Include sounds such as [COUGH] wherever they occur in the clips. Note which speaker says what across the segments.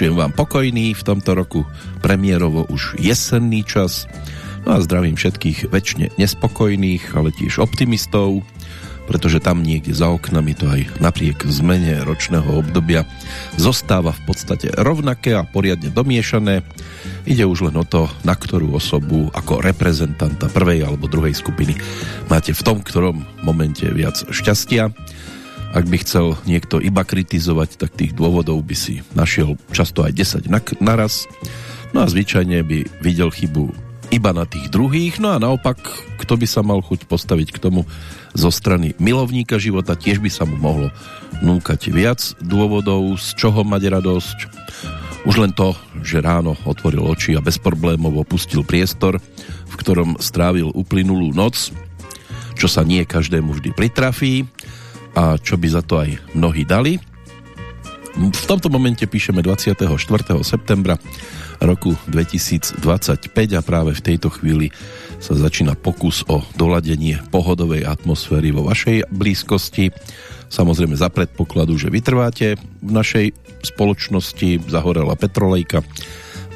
Speaker 1: Vinšujem vám pokojný v tomto roku premiérovo už jesenný čas. No a zdravím všetkých väčšine nespokojných, ale tiež optimistov, pretože tam niekde za oknami to aj napriek zmene ročného obdobia zostáva v podstate rovnaké a poriadne domiešané. Ide už len o to, na ktorú osobu ako reprezentanta prvej alebo druhej skupiny máte v tom, ktorom momente viac šťastia. Ak by chcel niekto iba kritizovať, tak tých dôvodov by si našiel často aj 10 naraz. No a zvyčajne by videl chybu iba na tých druhých, no a naopak, kto by sa mal chuť postaviť k tomu zo strany milovníka života, tiež by sa mu mohlo núkať viac dôvodov, z čoho mať radosť. Už len to, že ráno otvoril oči a bez problémov opustil priestor, v ktorom strávil uplynulú noc, čo sa nie každému vždy pritrafí a čo by za to aj mnohí dali. V tomto momente píšeme 24. septembra roku 2025 a práve v tejto chvíli sa začína pokus o doladenie pohodovej atmosféry vo vašej blízkosti. Samozrejme za predpokladu, že vytrváte v našej spoločnosti, zahorela petrolejka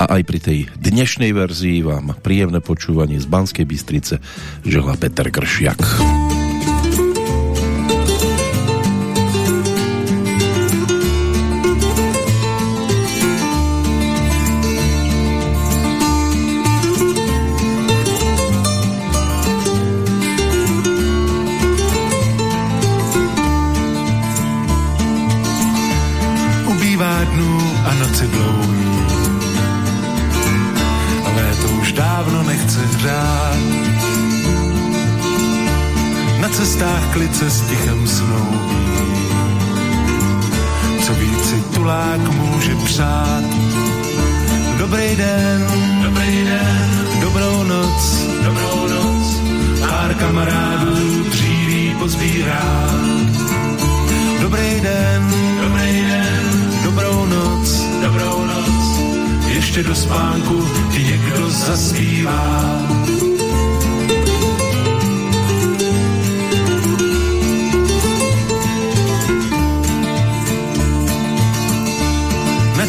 Speaker 1: a aj pri tej dnešnej verzii vám príjemné počúvanie z Banskej Bystrice želá Peter Gršiak.
Speaker 2: Klice s tichem snou. Co víc si tulák může přát. Dobrý den, dobrý den, dobrou noc, dobrou noc. Pár kamarádů dříví pozbírá. Dobrý den, dobrý den, dobrou noc, dobrou noc. Ještě do spánku ti někdo zaspívá.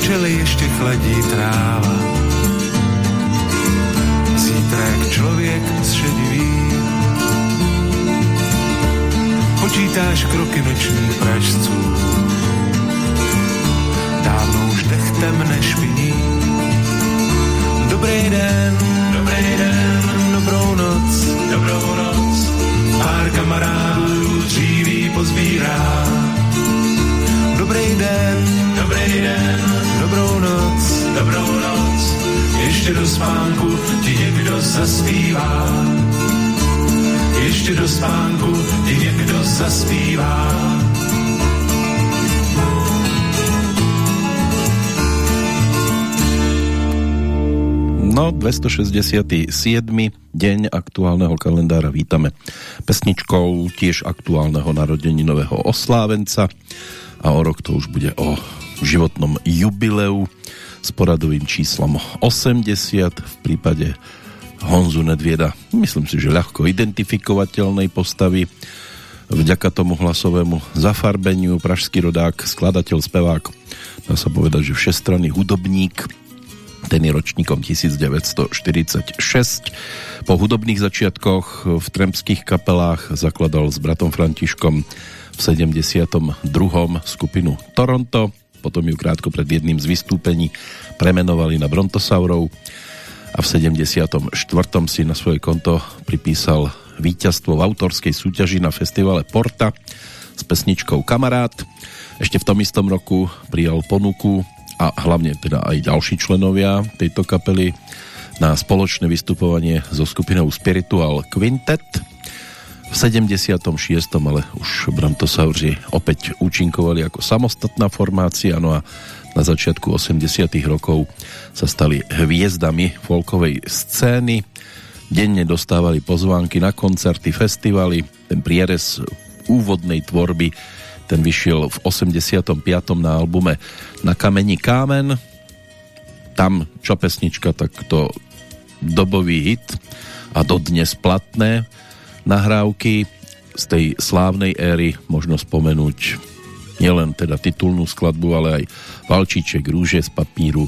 Speaker 2: Na čele ještě chladí tráva. Zítrak člověk zšedivý, počítáš kroky nočních pražců. Dávno už dechtem nešpiní. Dobrý den, dobrý den, dobrou noc, dobrou noc. Pár kamarádů dříví pozbírá. Dobrý den, dobrý den, dobrou noc, dobrou noc. Ještě do spánku ti někdo zaspívá. Ještě do spánku ti někdo zaspívá.
Speaker 1: No, 267. deň aktuálneho kalendára vítame pesničkou tiež aktuálneho narodeninového oslávenca a o rok to už bude o životnom jubileu s poradovým číslom 80 v prípade Honzu Nedvieda. Myslím si, že ľahko identifikovateľnej postavy vďaka tomu hlasovému zafarbeniu pražský rodák, skladateľ, spevák dá sa povedať, že všestranný hudobník ten je ročníkom 1946 po hudobných začiatkoch v tremských kapelách zakladal s bratom Františkom v 72. skupinu Toronto potom ju krátko pred jedným z vystúpení premenovali na Brontosaurov a v 74. si na svoje konto pripísal víťazstvo v autorskej súťaži na festivale Porta s pesničkou Kamarát. Ešte v tom istom roku prijal ponuku a hlavne teda aj ďalší členovia tejto kapely na spoločné vystupovanie so skupinou Spiritual Quintet v 76. ale už Brontosauri opäť účinkovali ako samostatná formácia, no a na začiatku 80. rokov sa stali hviezdami folkovej scény. Denne dostávali pozvánky na koncerty, festivaly. Ten prierez úvodnej tvorby ten vyšiel v 85. na albume Na kameni kámen. Tam čo pesnička, tak to dobový hit a dodnes platné nahrávky z tej slávnej éry možno spomenúť nielen teda titulnú skladbu, ale aj Valčíček, Rúže z papíru,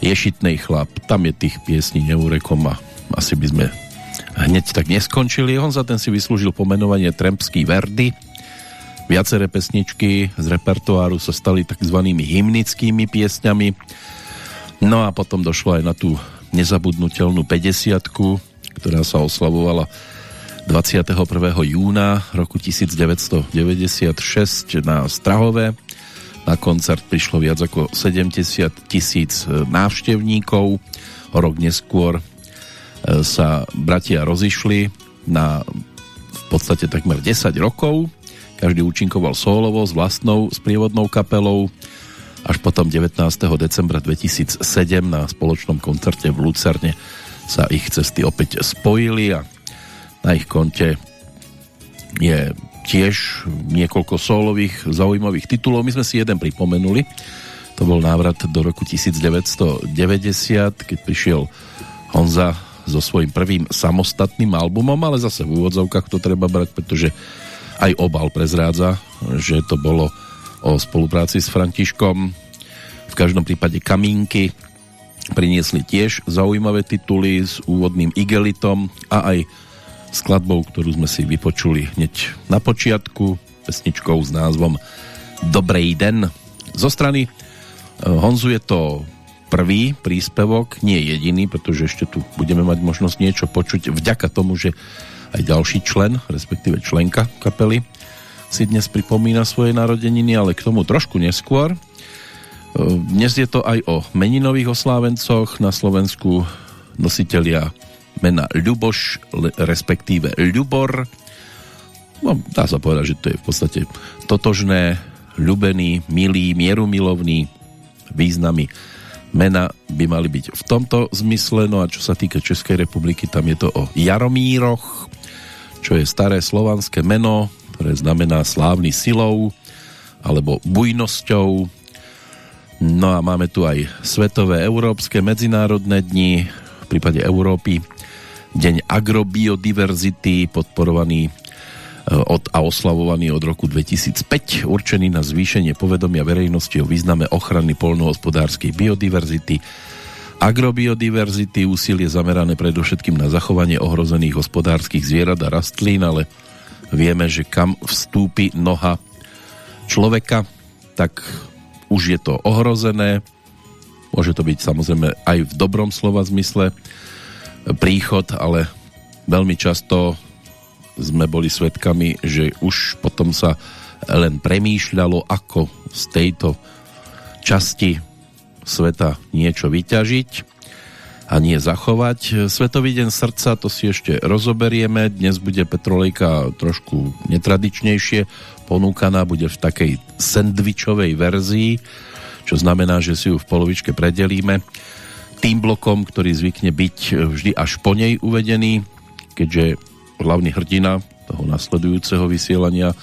Speaker 1: Ješitnej chlap, tam je tých piesní neurekom a asi by sme hneď tak neskončili. On za ten si vyslúžil pomenovanie Trempský Verdy. Viaceré pesničky z repertoáru sa stali tzv. hymnickými piesňami. No a potom došlo aj na tú nezabudnutelnú 50 ktorá sa oslavovala 21. júna roku 1996 na Strahove na koncert prišlo viac ako 70 tisíc e, návštevníkov. O rok neskôr e, sa bratia rozišli na v podstate takmer 10 rokov. Každý účinkoval solovo s vlastnou sprievodnou kapelou. Až potom 19. decembra 2007 na spoločnom koncerte v Lucerne sa ich cesty opäť spojili a na ich konte je tiež niekoľko solových zaujímavých titulov. My sme si jeden pripomenuli. To bol návrat do roku 1990, keď prišiel Honza so svojím prvým samostatným albumom, ale zase v úvodzovkách to treba brať, pretože aj obal prezrádza, že to bolo o spolupráci s Františkom. V každom prípade Kamínky priniesli tiež zaujímavé tituly s úvodným igelitom a aj skladbou, ktorú sme si vypočuli hneď na počiatku, pesničkou s názvom Dobrej den. Zo strany e, Honzu je to prvý príspevok, nie jediný, pretože ešte tu budeme mať možnosť niečo počuť vďaka tomu, že aj ďalší člen, respektíve členka kapely si dnes pripomína svoje narodeniny, ale k tomu trošku neskôr. E, dnes je to aj o meninových oslávencoch na Slovensku nositelia mena Ľuboš, respektíve Ľubor. No, dá sa povedať, že to je v podstate totožné, ľubený, milý, mierumilovný významy mena by mali byť v tomto zmysle. No a čo sa týka Českej republiky, tam je to o Jaromíroch, čo je staré slovanské meno, ktoré znamená slávny silou alebo bujnosťou. No a máme tu aj svetové, európske, medzinárodné dni, v prípade Európy Deň agrobiodiverzity, podporovaný e, od, a oslavovaný od roku 2005, určený na zvýšenie povedomia verejnosti o význame ochrany polnohospodárskej biodiverzity, agrobiodiverzity, úsilie zamerané predovšetkým na zachovanie ohrozených hospodárskych zvierat a rastlín, ale vieme, že kam vstúpi noha človeka, tak už je to ohrozené. Môže to byť samozrejme aj v dobrom slova zmysle príchod, ale veľmi často sme boli svedkami, že už potom sa len premýšľalo, ako z tejto časti sveta niečo vyťažiť a nie zachovať. Svetový deň srdca, to si ešte rozoberieme. Dnes bude Petrolejka trošku netradičnejšie ponúkaná, bude v takej sendvičovej verzii, čo znamená, že si ju v polovičke predelíme tým blokom, ktorý zvykne byť vždy až po nej uvedený, keďže hlavný hrdina toho nasledujúceho vysielania e,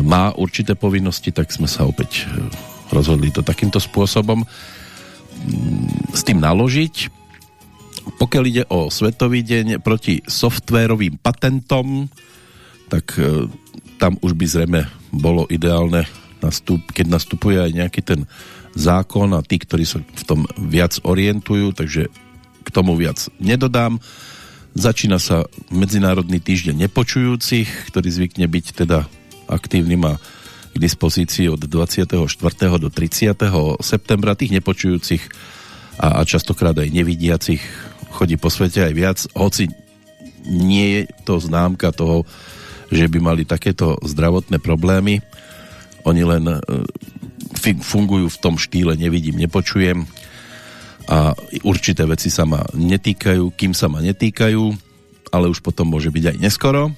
Speaker 1: má určité povinnosti, tak sme sa opäť e, rozhodli to takýmto spôsobom mm, s tým naložiť. Pokiaľ ide o Svetový deň proti softvérovým patentom, tak e, tam už by zrejme bolo ideálne, keď nastupuje aj nejaký ten zákon a tí, ktorí sa v tom viac orientujú, takže k tomu viac nedodám. Začína sa Medzinárodný týždeň nepočujúcich, ktorý zvykne byť teda aktívnym a k dispozícii od 24. do 30. septembra. Tých nepočujúcich a, a častokrát aj nevidiacich chodí po svete aj viac, hoci nie je to známka toho, že by mali takéto zdravotné problémy. Oni len e, fungujú v tom štýle nevidím, nepočujem a určité veci sa ma netýkajú, kým sa ma netýkajú, ale už potom môže byť aj neskoro.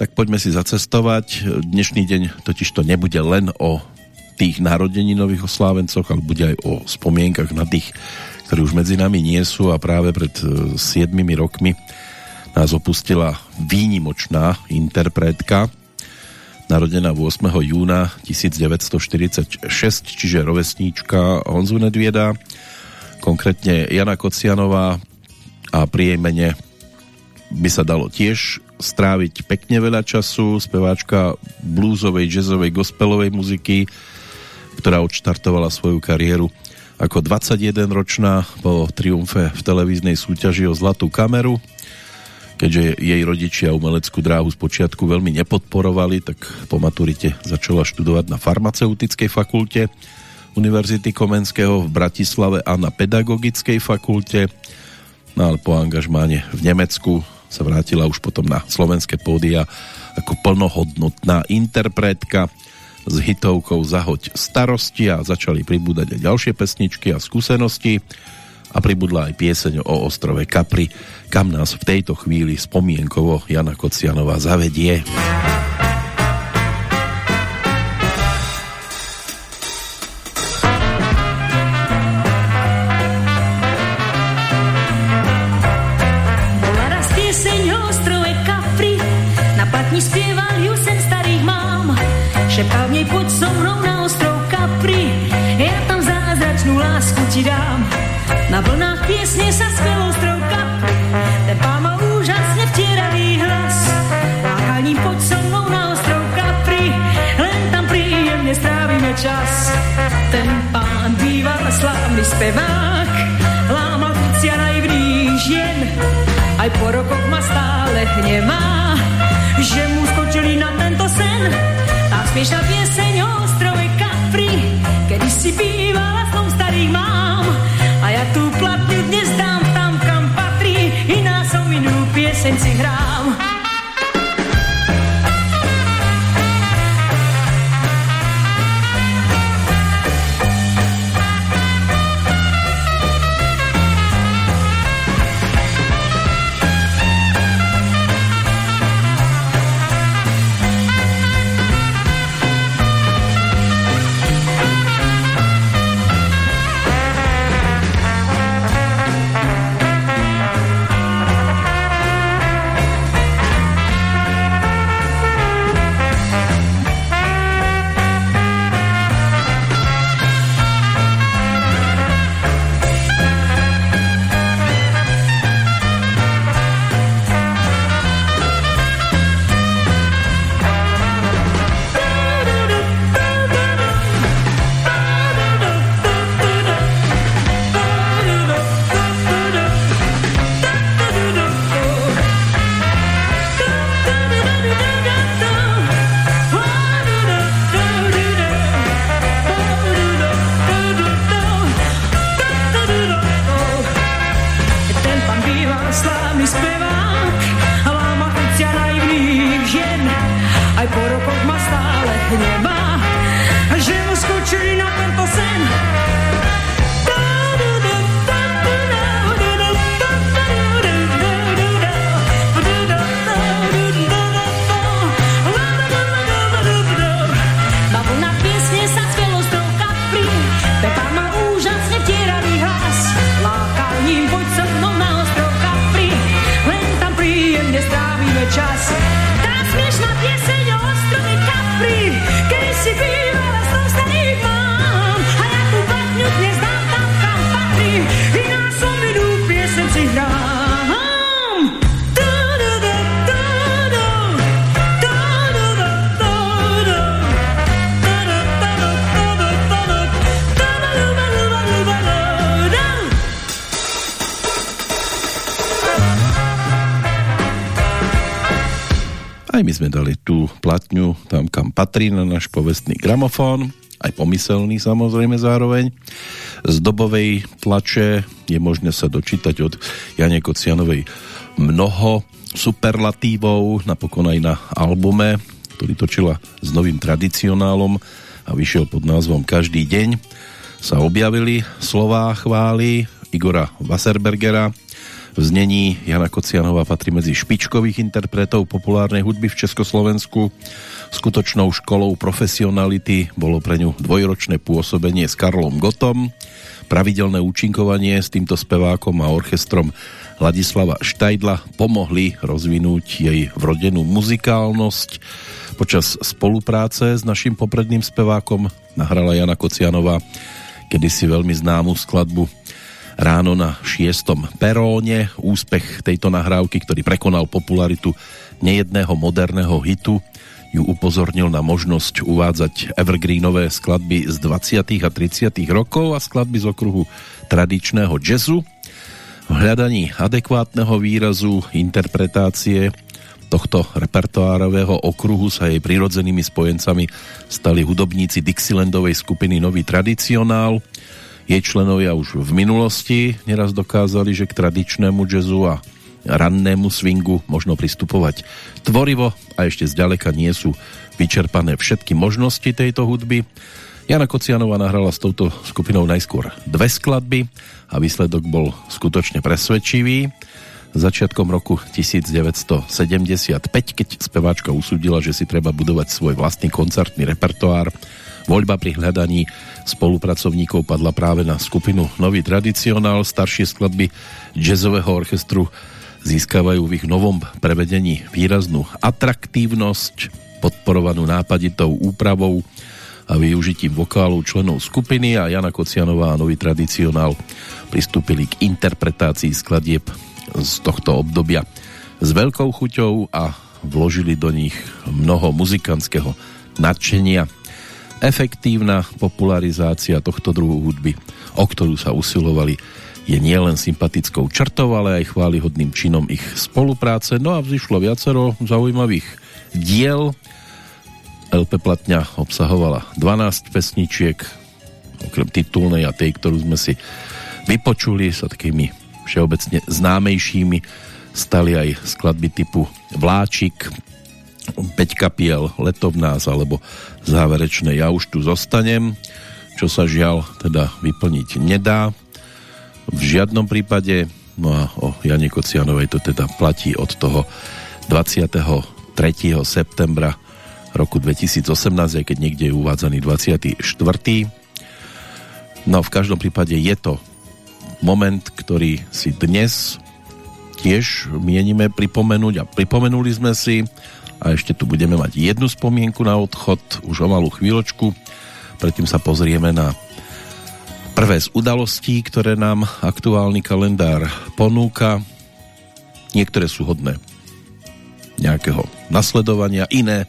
Speaker 1: Tak poďme si zacestovať. Dnešný deň totiž to nebude len o tých narodeninových oslávencoch, ale bude aj o spomienkach na tých, ktorí už medzi nami nie sú a práve pred 7 e, rokmi nás opustila výnimočná interpretka narodená 8. júna 1946, čiže rovesníčka Honzu Nedvieda, konkrétne Jana Kocianová a pri jej mene by sa dalo tiež stráviť pekne veľa času, speváčka bluesovej, jazzovej, gospelovej muziky, ktorá odštartovala svoju kariéru ako 21-ročná po triumfe v televíznej súťaži o Zlatú kameru. Keďže jej rodičia umeleckú dráhu z počiatku veľmi nepodporovali, tak po maturite začala študovať na farmaceutickej fakulte Univerzity Komenského v Bratislave a na pedagogickej fakulte. No ale po angažmáne v Nemecku sa vrátila už potom na slovenské pódia ako plnohodnotná interpretka s hitovkou Zahoď starosti a začali pribúdať aj ďalšie pesničky a skúsenosti a pribudla aj pieseň o ostrove Capri, kam nás v tejto chvíli spomienkovo Jana Kocianová zavedie.
Speaker 3: Aj po rokoch ma stále hnevá, že mu skočili na tento sen. Tá smiešná pieseň o ostrove Capri, kedy si bývala tom starých mám. A ja tu platňu dnes dám tam, kam patrí, iná som inú pieseň si hrám.
Speaker 1: Patrí na náš povestný gramofón, aj pomyselný samozrejme zároveň. Z dobovej tlače je možné sa dočítať od Jane Kocianovej mnoho superlatívov, napokon aj na albume, ktorý točila s novým tradicionálom a vyšiel pod názvom Každý deň, sa objavili slová chvály Igora Wasserbergera, v znení Jana Kocianová patrí medzi špičkových interpretov populárnej hudby v Československu Skutočnou školou profesionality bolo pre ňu dvojročné pôsobenie s Karlom Gotom, pravidelné účinkovanie s týmto spevákom a orchestrom Ladislava Štajdla pomohli rozvinúť jej vrodenú muzikálnosť. Počas spolupráce s našim popredným spevákom nahrala Jana Kocianová kedysi veľmi známu skladbu Ráno na šiestom peróne. Úspech tejto nahrávky, ktorý prekonal popularitu nejedného moderného hitu ju upozornil na možnosť uvádzať evergreenové skladby z 20. a 30. rokov a skladby z okruhu tradičného jazzu. V hľadaní adekvátneho výrazu, interpretácie tohto repertoárového okruhu sa jej prirodzenými spojencami stali hudobníci Dixielandovej skupiny Nový tradicionál. Jej členovia už v minulosti neraz dokázali, že k tradičnému jazzu a rannému swingu možno pristupovať tvorivo a ešte zďaleka nie sú vyčerpané všetky možnosti tejto hudby. Jana Kocianová nahrala s touto skupinou najskôr dve skladby a výsledok bol skutočne presvedčivý. Začiatkom roku 1975, keď speváčka usúdila, že si treba budovať svoj vlastný koncertný repertoár, voľba pri hľadaní spolupracovníkov padla práve na skupinu Nový tradicionál, staršie skladby jazzového orchestru získavajú v ich novom prevedení výraznú atraktívnosť, podporovanú nápaditou úpravou a využitím vokálu členov skupiny a Jana Kocianová a nový tradicionál pristúpili k interpretácii skladieb z tohto obdobia s veľkou chuťou a vložili do nich mnoho muzikantského nadšenia. Efektívna popularizácia tohto druhu hudby, o ktorú sa usilovali je nielen sympatickou črtou, ale aj chválihodným činom ich spolupráce. No a vzýšlo viacero zaujímavých diel. LP platňa obsahovala 12 pesničiek, okrem titulnej a tej, ktorú sme si vypočuli sa takými všeobecne známejšími stali aj skladby typu Vláčik, 5 kapiel, Leto v nás alebo záverečné Ja už tu zostanem, čo sa žiaľ teda vyplniť nedá v žiadnom prípade. No a o Jane Kocianovej to teda platí od toho 23. septembra roku 2018, aj keď niekde je uvádzaný 24. No v každom prípade je to moment, ktorý si dnes tiež mienime pripomenúť a pripomenuli sme si a ešte tu budeme mať jednu spomienku na odchod už o malú chvíľočku predtým sa pozrieme na prvé z udalostí, ktoré nám aktuálny kalendár ponúka. Niektoré sú hodné nejakého nasledovania, iné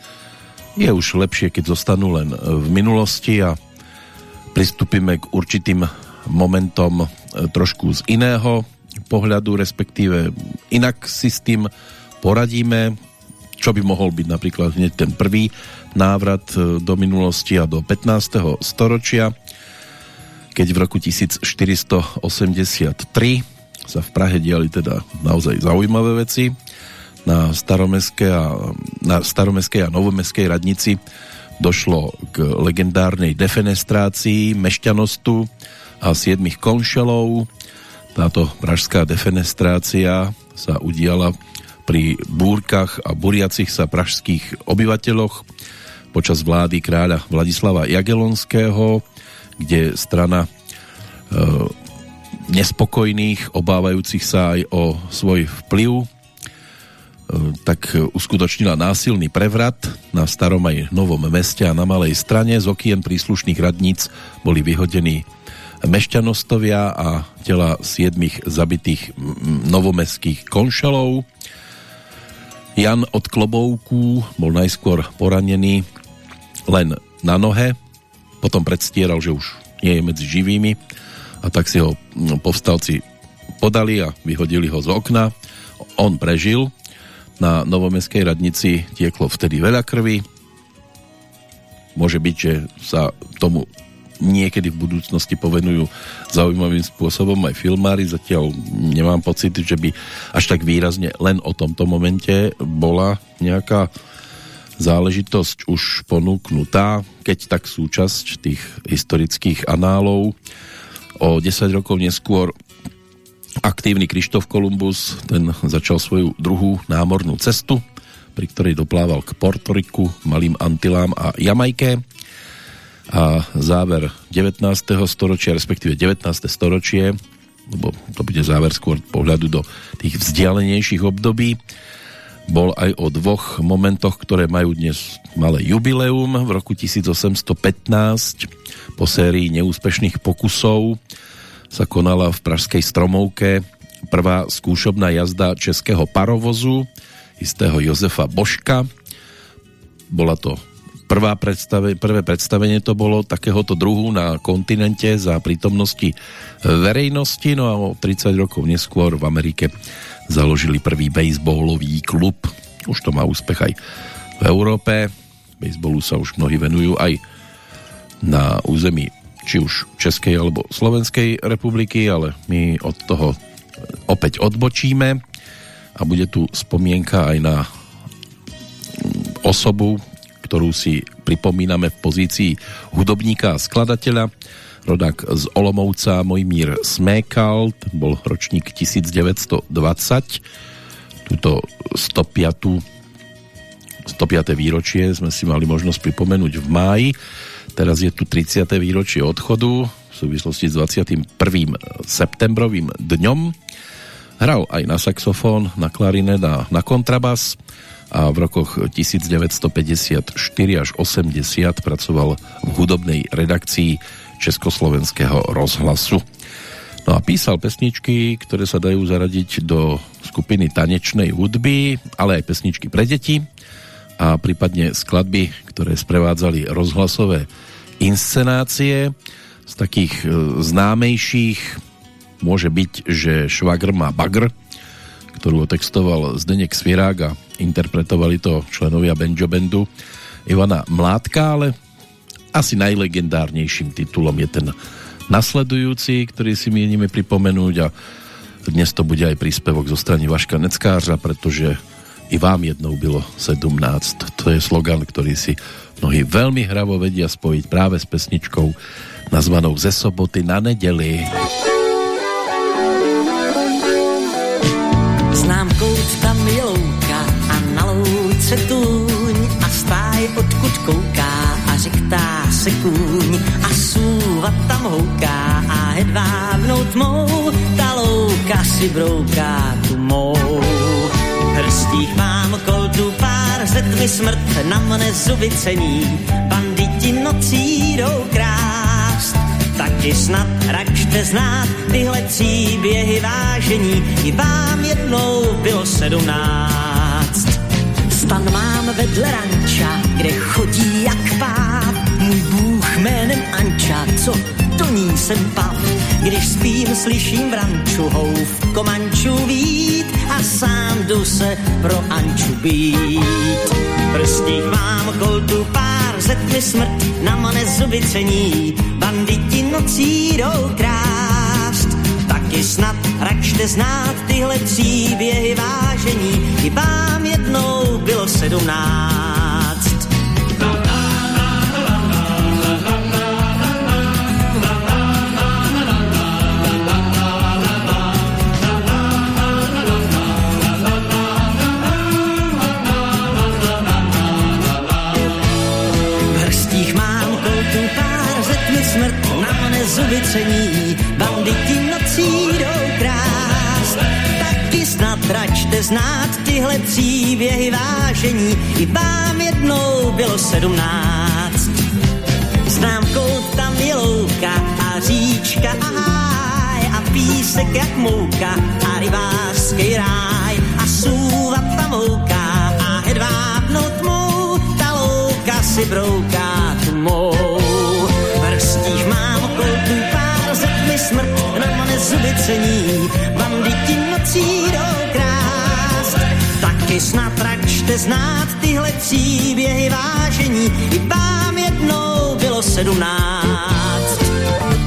Speaker 1: je už lepšie, keď zostanú len v minulosti a pristúpime k určitým momentom e, trošku z iného pohľadu, respektíve inak si s tým poradíme, čo by mohol byť napríklad hneď ten prvý návrat e, do minulosti a do 15. storočia keď v roku 1483 sa v Prahe diali teda naozaj zaujímavé veci. Na staromestskej a, na staromestskej a novomestskej radnici došlo k legendárnej defenestrácii mešťanostu a siedmých konšelov. Táto pražská defenestrácia sa udiala pri búrkach a buriacich sa pražských obyvateľoch počas vlády kráľa Vladislava Jagelonského kde strana e, nespokojných, obávajúcich sa aj o svoj vplyv, e, tak uskutočnila násilný prevrat na starom aj novom meste a na malej strane. Z okien príslušných radníc boli vyhodení mešťanostovia a tela siedmých zabitých novomestských konšalov. Jan od Klobouku bol najskôr poranený len na nohe, potom predstieral, že už nie je medzi živými a tak si ho no, povstalci podali a vyhodili ho z okna. On prežil. Na novomestskej radnici tieklo vtedy veľa krvi. Môže byť, že sa tomu niekedy v budúcnosti povenujú zaujímavým spôsobom aj filmári. Zatiaľ nemám pocit, že by až tak výrazne len o tomto momente bola nejaká záležitosť už ponúknutá, keď tak súčasť tých historických análov. O 10 rokov neskôr aktívny Krištof Kolumbus, ten začal svoju druhú námornú cestu, pri ktorej doplával k Portoriku, Malým Antilám a Jamajke. A záver 19. storočia, respektíve 19. storočie, lebo to bude záver skôr pohľadu do tých vzdialenejších období, bol aj o dvoch momentoch, ktoré majú dnes malé jubileum. V roku 1815 po sérii neúspešných pokusov sa konala v Pražskej Stromovke prvá skúšobná jazda českého parovozu. istého Jozefa Božka. Bola to prvá predstave, prvé predstavenie to bolo takéhoto druhu na kontinente za prítomnosti verejnosti, no a o 30 rokov neskôr v Amerike založili prvý baseballový klub. Už to má úspech aj v Európe. Baseballu sa už mnohí venujú aj na území či už Českej alebo Slovenskej republiky, ale my od toho opäť odbočíme a bude tu spomienka aj na osobu, ktorú si pripomíname v pozícii hudobníka a skladateľa. Rodák z Olomovca Mojmír Smékal, bol ročník 1920. Tuto 105. 105. výročie sme si mali možnosť pripomenúť v máji. Teraz je tu 30. výročie odchodu v súvislosti s 21. septembrovým dňom. Hral aj na saxofón, na klarinet a na kontrabas a v rokoch 1954 až 80 pracoval v hudobnej redakcii Československého rozhlasu. No a písal pesničky, ktoré sa dajú zaradiť do skupiny tanečnej hudby, ale aj pesničky pre deti a prípadne skladby, ktoré sprevádzali rozhlasové inscenácie. Z takých e, známejších môže byť, že Švagr má bagr, ktorú otextoval Zdenek Svirák a interpretovali to členovia Benjo Bandu Ivana Mládka, ale asi najlegendárnejším titulom je ten nasledujúci, ktorý si mienime pripomenúť a dnes to bude aj príspevok zo strany Vaška Neckářa, pretože i vám jednou bylo 17. To je slogan, ktorý si mnohí veľmi hravo vedia spojiť práve s pesničkou nazvanou Ze soboty na nedeli.
Speaker 4: Znám kout, tam a na louce tůň a stáj odkud kouká se kůň a súva tam houká a hedvábnou tmou ta louka si brouká tu mou. Hrstích mám koltu pár, zetmi smrt na mne zuby cení, banditi nocí jdou krást taky snad račte znát tyhle příběhy vážení. I vám jednou bylo sedmnáct. Stan mám vedle ranča, kde chodí jak páp. Anča, co do ní jsem pav. Když spím, slyším v ranču houf komanču vít a sám jdu se pro Anču být. Prstích mám koltu pár, zetmi smrt na mane zuby cení. Banditi nocí jdou krást, taky snad račte znát tyhle příběhy vážení. I vám jednou bylo sedmnáct. Mne zuby cení. Banditi nocí jdou krást, taky snad račte znát tyhle příběhy vážení. I vám jednou bylo sedmnáct. Znám kout, tam je louka a říčka a háj a písek jak mouka a rybářský ráj a súva tam houká a hedvábnou tmou ta louka si brouká tmou. Zuby cení, banditi nocí jdou. Taky snad račte znát tyhle příběhy vážení, i vám jednou bylo sedmnáct.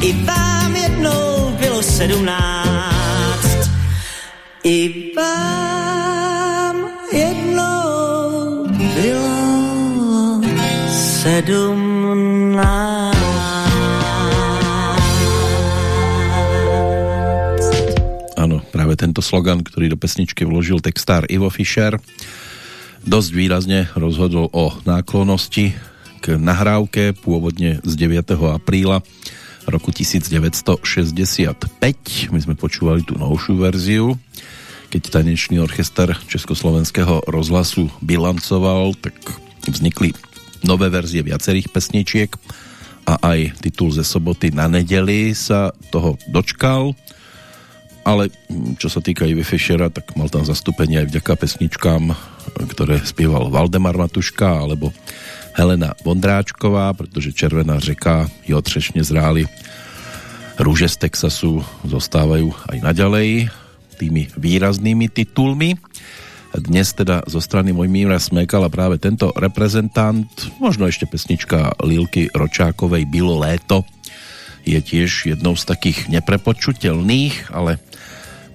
Speaker 4: I vám jednou bylo sedmnáct. I vám jednou bylo sedmnáct.
Speaker 1: Tento slogan, ktorý do pesničky vložil textár Ivo Fischer, dosť výrazne rozhodol o náklonosti k nahrávke pôvodne z 9. apríla roku 1965. My sme počúvali tú novšiu verziu, keď tanečný orchester Československého rozhlasu bilancoval, tak vznikli nové verzie viacerých pesničiek a aj titul ze soboty na nedeli sa toho dočkal. Ale čo sa týka Ivy Fischera, tak mal tam zastúpenie aj vďaka pesničkám, ktoré spieval Valdemar Matuška alebo Helena Vondráčková, pretože Červená řeka, Jo třešne zráli, Rúže z Texasu zostávajú aj naďalej tými výraznými titulmi. Dnes teda zo strany Mojmíra smekala práve tento reprezentant, možno ešte pesnička Lilky Ročákovej Bylo léto je tiež jednou z takých neprepočutelných, ale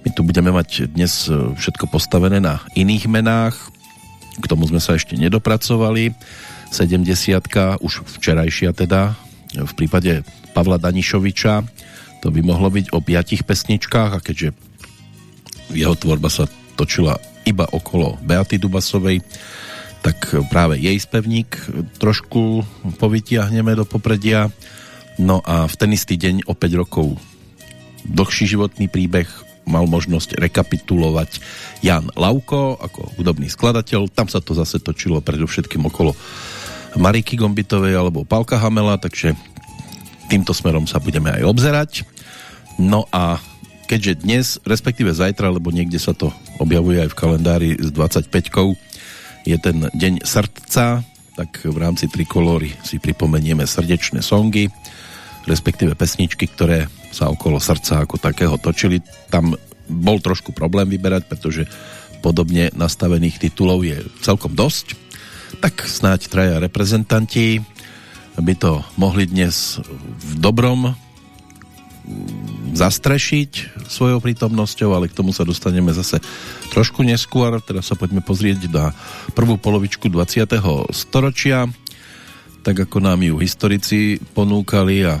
Speaker 1: my tu budeme mať dnes všetko postavené na iných menách, k tomu sme sa ešte nedopracovali. 70 už včerajšia teda, v prípade Pavla Danišoviča, to by mohlo byť o piatich pesničkách a keďže jeho tvorba sa točila iba okolo Beaty Dubasovej, tak práve jej spevník trošku povytiahneme do popredia. No a v ten istý deň o 5 rokov dlhší životný príbeh mal možnosť rekapitulovať Jan Lauko ako hudobný skladateľ. Tam sa to zase točilo predovšetkým okolo Mariky Gombitovej alebo Palka Hamela, takže týmto smerom sa budeme aj obzerať. No a keďže dnes, respektíve zajtra, lebo niekde sa to objavuje aj v kalendári s 25 je ten deň srdca, tak v rámci Trikolóry si pripomenieme srdečné songy, respektíve pesničky, ktoré sa okolo srdca ako takého točili. Tam bol trošku problém vyberať, pretože podobne nastavených titulov je celkom dosť. Tak snáď traja reprezentanti by to mohli dnes v dobrom zastrešiť svojou prítomnosťou, ale k tomu sa dostaneme zase trošku neskôr. Teraz sa poďme pozrieť na prvú polovičku 20. storočia, tak ako nám ju historici ponúkali a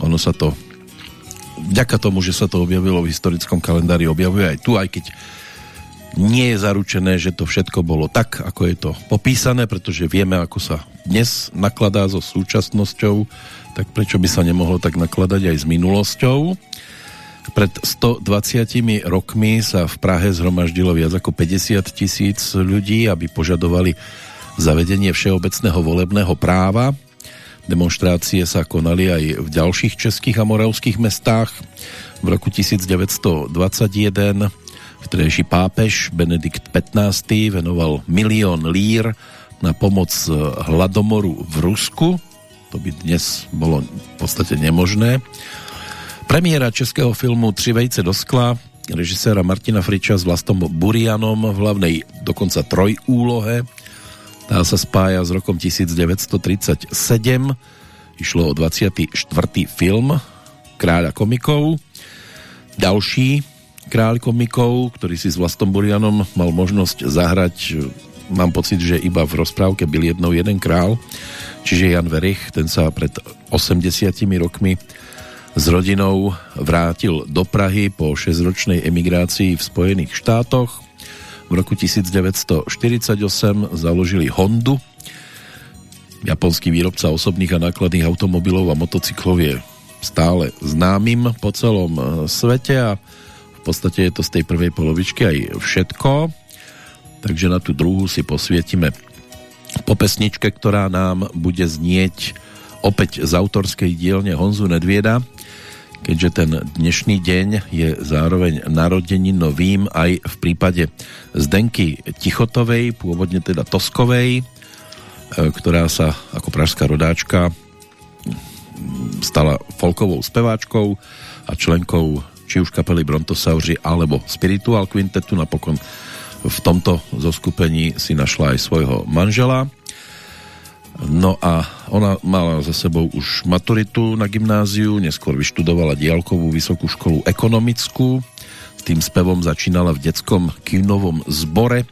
Speaker 1: ono sa to vďaka tomu, že sa to objavilo v historickom kalendári, objavuje aj tu, aj keď nie je zaručené, že to všetko bolo tak, ako je to popísané, pretože vieme, ako sa dnes nakladá so súčasnosťou, tak prečo by sa nemohlo tak nakladať aj s minulosťou. Pred 120 rokmi sa v Prahe zhromaždilo viac ako 50 tisíc ľudí, aby požadovali zavedenie všeobecného volebného práva. Demonstrácie sa konali aj v ďalších českých a moravských mestách. V roku 1921 vtedejší pápež Benedikt XV venoval milión lír na pomoc hladomoru v Rusku to by dnes bolo v podstate nemožné. Premiéra českého filmu Tři vejce do skla režiséra Martina Friča s Vlastom Burianom v hlavnej dokonca trojúlohe. Tá sa spája s rokom 1937. Išlo o 24. film Kráľa komikov. Ďalší kráľ komikov, ktorý si s Vlastom Burianom mal možnosť zahrať mám pocit, že iba v rozprávke byl jednou jeden král, čiže Jan Verich, ten sa pred 80 rokmi s rodinou vrátil do Prahy po 6-ročnej emigrácii v Spojených štátoch. V roku 1948 založili Hondu. Japonský výrobca osobných a nákladných automobilov a motocyklov je stále známym po celom eh, svete a v podstate je to z tej prvej polovičky aj všetko takže na tú druhú si posvietime po pesničke, ktorá nám bude znieť opäť z autorskej dielne Honzu Nedvieda, keďže ten dnešný deň je zároveň novým aj v prípade Zdenky Tichotovej, pôvodne teda Toskovej, e, ktorá sa ako pražská rodáčka stala folkovou speváčkou a členkou či už kapely Brontosauri alebo Spiritual Quintetu, napokon v tomto zoskupení si našla aj svojho manžela. No a ona mala za sebou už maturitu na gymnáziu, neskôr vyštudovala diálkovú vysokú školu ekonomickú. S tým spevom začínala v detskom kinovom zbore.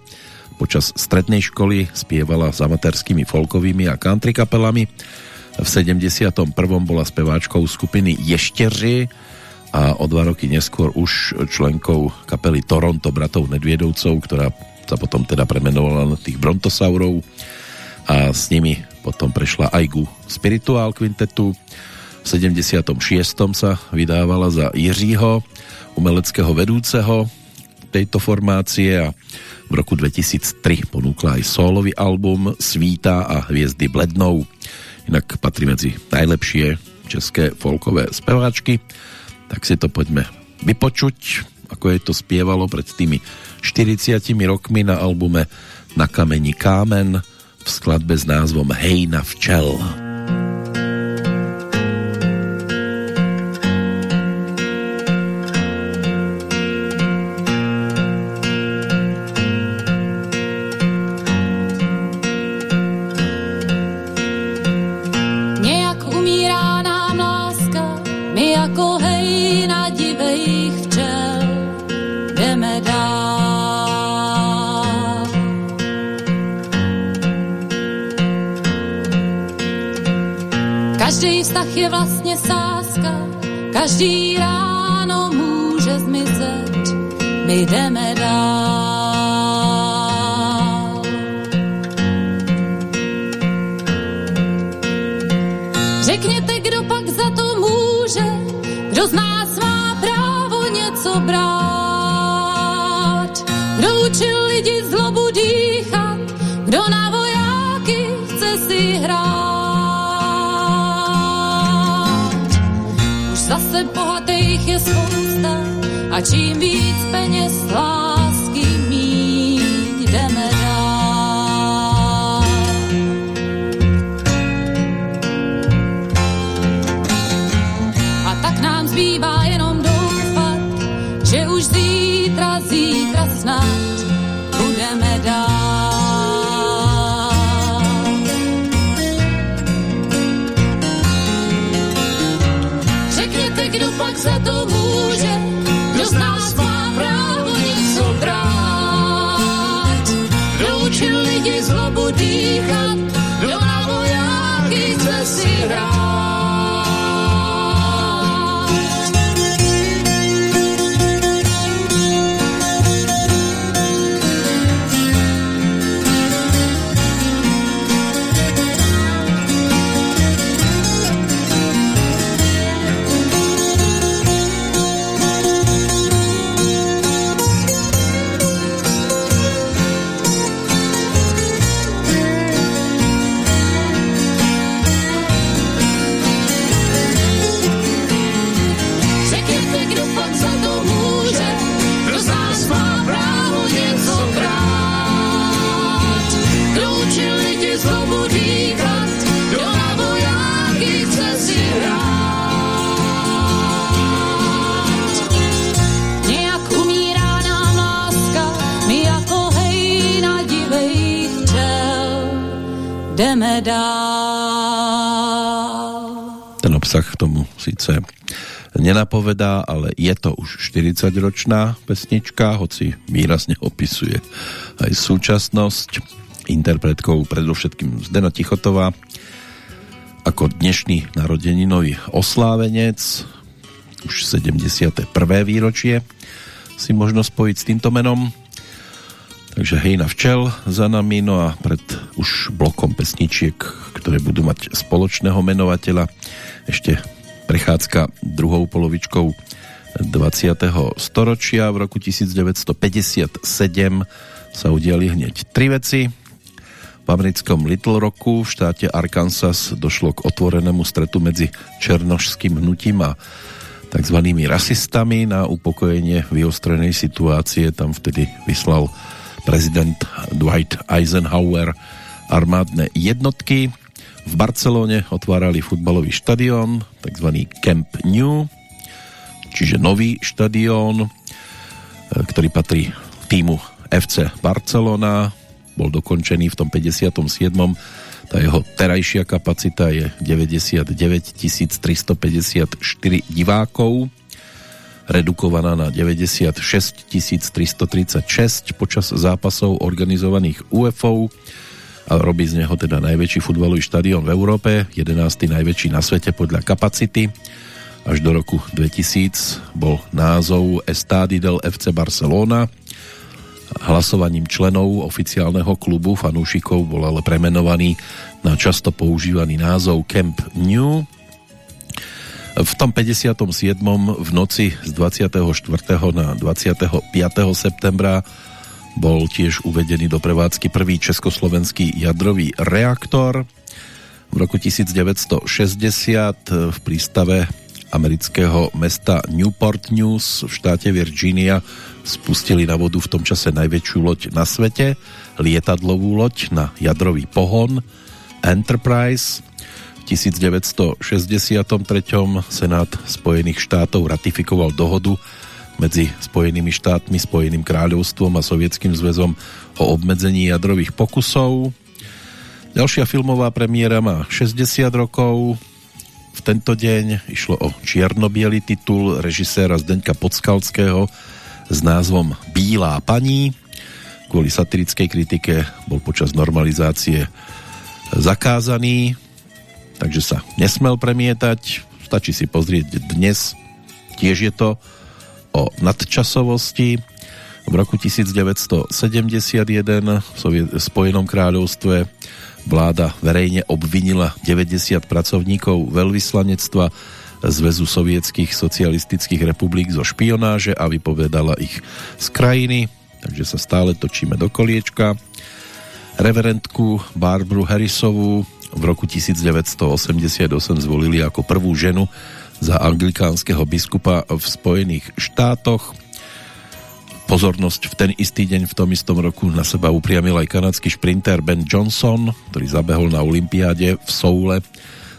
Speaker 1: Počas strednej školy spievala s amatérskými folkovými a country kapelami. V 71. bola speváčkou skupiny Ještěři, a o dva roky neskôr už členkou kapely Toronto bratov Nedviedovcov, ktorá sa potom teda premenovala na tých Brontosaurov a s nimi potom prešla aj ku Spiritual Quintetu. V 76. sa vydávala za Jiřího, umeleckého vedúceho tejto formácie a v roku 2003 ponúkla aj solový album Svíta a Hviezdy blednou. Inak patrí medzi najlepšie české folkové speváčky tak si to poďme vypočuť, ako je to spievalo pred tými 40 rokmi na albume Na kameni kámen v skladbe s názvom Hej na včel.
Speaker 5: Každý ráno může zmizet, my jdeme dál. Řekněte, kdo pak za to může, kdo z nás má právo něco brát, kdo učil lidi zlobu je spousta a čím víc peněz lásky dál.
Speaker 1: Ten obsah tomu síce nenapovedá, ale je to už 40-ročná pesnička, hoci výrazne opisuje aj súčasnosť. Interpretkou predovšetkým Zdena Tichotová ako dnešný narodeninový oslávenec už 71. výročie si možno spojiť s týmto menom Takže hej na včel za nami, no a pred už blokom pesničiek, ktoré budú mať spoločného menovateľa, ešte prechádzka druhou polovičkou 20. storočia. V roku 1957 sa udiali hneď tri veci. V americkom Little Rocku v štáte Arkansas došlo k otvorenému stretu medzi černošským hnutím a tzv. rasistami na upokojenie vyostrenej situácie. Tam vtedy vyslal prezident Dwight Eisenhower armádne jednotky. V Barcelone otvárali futbalový štadión, tzv. Camp Nou, čiže nový štadión, e, ktorý patrí týmu FC Barcelona. Bol dokončený v tom 57. Tá jeho terajšia kapacita je 99 354 divákov redukovaná na 96 336 počas zápasov organizovaných UFO a robí z neho teda najväčší futbalový štadión v Európe, 11. najväčší na svete podľa kapacity. Až do roku 2000 bol názov Estadi del FC Barcelona. Hlasovaním členov oficiálneho klubu fanúšikov bol ale premenovaný na často používaný názov Camp New v tom 57. v noci z 24. na 25. septembra bol tiež uvedený do prevádzky prvý československý jadrový reaktor. V roku 1960 v prístave amerického mesta Newport News v štáte Virginia spustili na vodu v tom čase najväčšiu loď na svete, lietadlovú loď na jadrový pohon Enterprise. V 1963. Senát Spojených štátov ratifikoval dohodu medzi Spojenými štátmi, Spojeným kráľovstvom a Sovietským zväzom o obmedzení jadrových pokusov. Ďalšia filmová premiéra má 60 rokov. V tento deň išlo o čiernobiely titul režiséra Zdeňka Podskalského s názvom Bílá paní. Kvôli satirickej kritike bol počas normalizácie zakázaný, takže sa nesmel premietať. Stačí si pozrieť dnes. Tiež je to o nadčasovosti. V roku 1971 v Spojenom kráľovstve Vláda verejne obvinila 90 pracovníkov veľvyslanectva Zväzu sovietských socialistických republik zo špionáže a vypovedala ich z krajiny, takže sa stále točíme do koliečka. Reverendku Barbru Harrisovú v roku 1988 zvolili ako prvú ženu za anglikánskeho biskupa v Spojených štátoch Pozornosť v ten istý deň v tom istom roku na seba upriamil aj kanadský šprinter Ben Johnson, ktorý zabehol na Olympiáde v Soule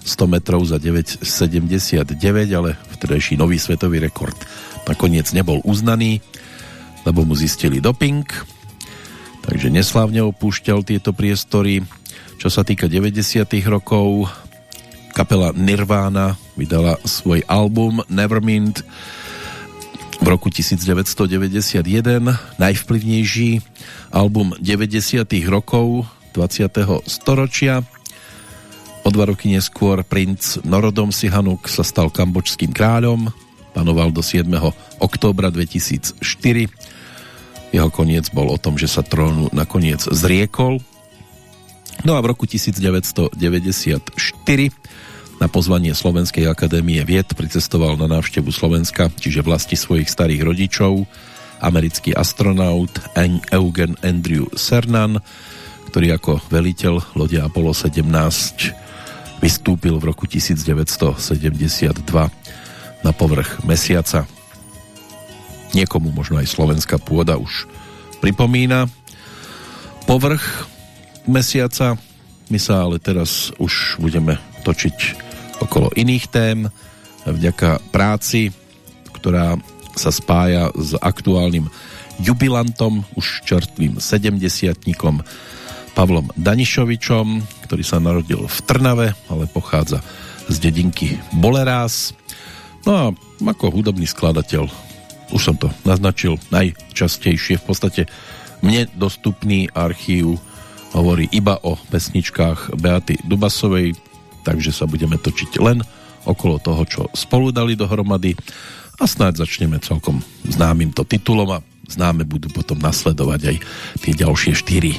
Speaker 1: 100 metrov za 9,79, ale vtedajší nový svetový rekord nakoniec nebol uznaný, lebo mu zistili doping, takže neslávne opúšťal tieto priestory. Čo sa týka 90. rokov, kapela Nirvana vydala svoj album Nevermind, v roku 1991 najvplyvnejší album 90. rokov 20. storočia. O dva roky neskôr princ Norodom Sihanuk sa stal kambočským kráľom, panoval do 7. októbra 2004. Jeho koniec bol o tom, že sa trónu nakoniec zriekol. No a v roku 1994 na pozvanie Slovenskej akadémie vied pricestoval na návštevu Slovenska, čiže vlasti svojich starých rodičov, americký astronaut Eugen Andrew Cernan, ktorý ako veliteľ lode Apollo 17 vystúpil v roku 1972 na povrch mesiaca. Niekomu možno aj slovenská pôda už pripomína povrch mesiaca. My sa ale teraz už budeme točiť okolo iných tém vďaka práci, ktorá sa spája s aktuálnym jubilantom, už čertvým sedemdesiatnikom Pavlom Danišovičom, ktorý sa narodil v Trnave, ale pochádza z dedinky Bolerás. No a ako hudobný skladateľ, už som to naznačil, najčastejšie v podstate mne dostupný archív hovorí iba o pesničkách Beaty Dubasovej, takže sa budeme točiť len okolo toho, čo spolu dali dohromady a snáď začneme celkom známym to titulom a známe budú potom nasledovať aj tie ďalšie štyri.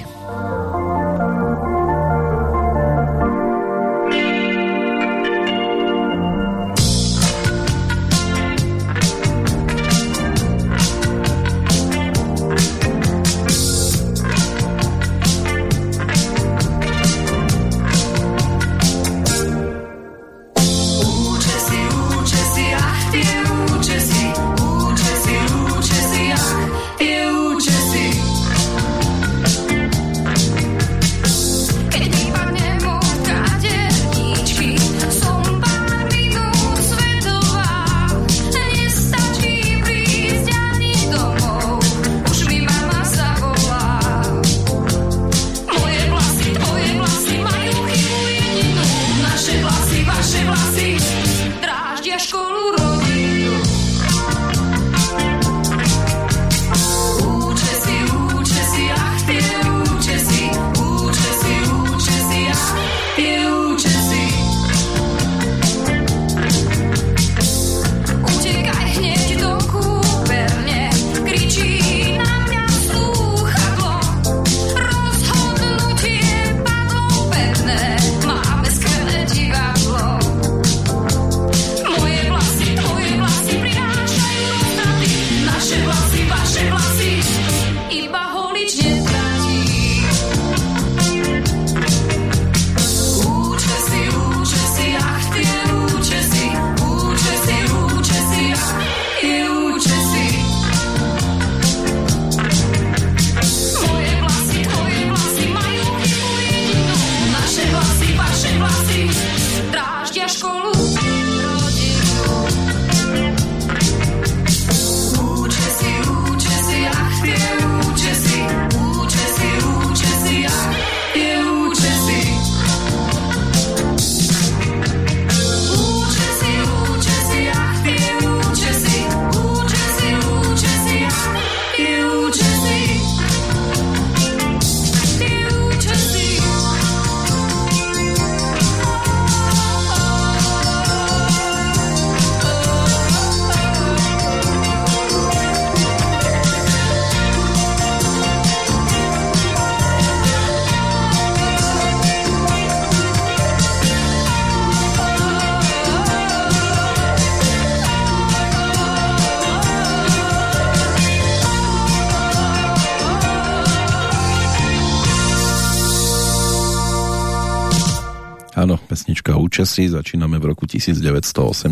Speaker 1: Účesy, začíname v roku 1985,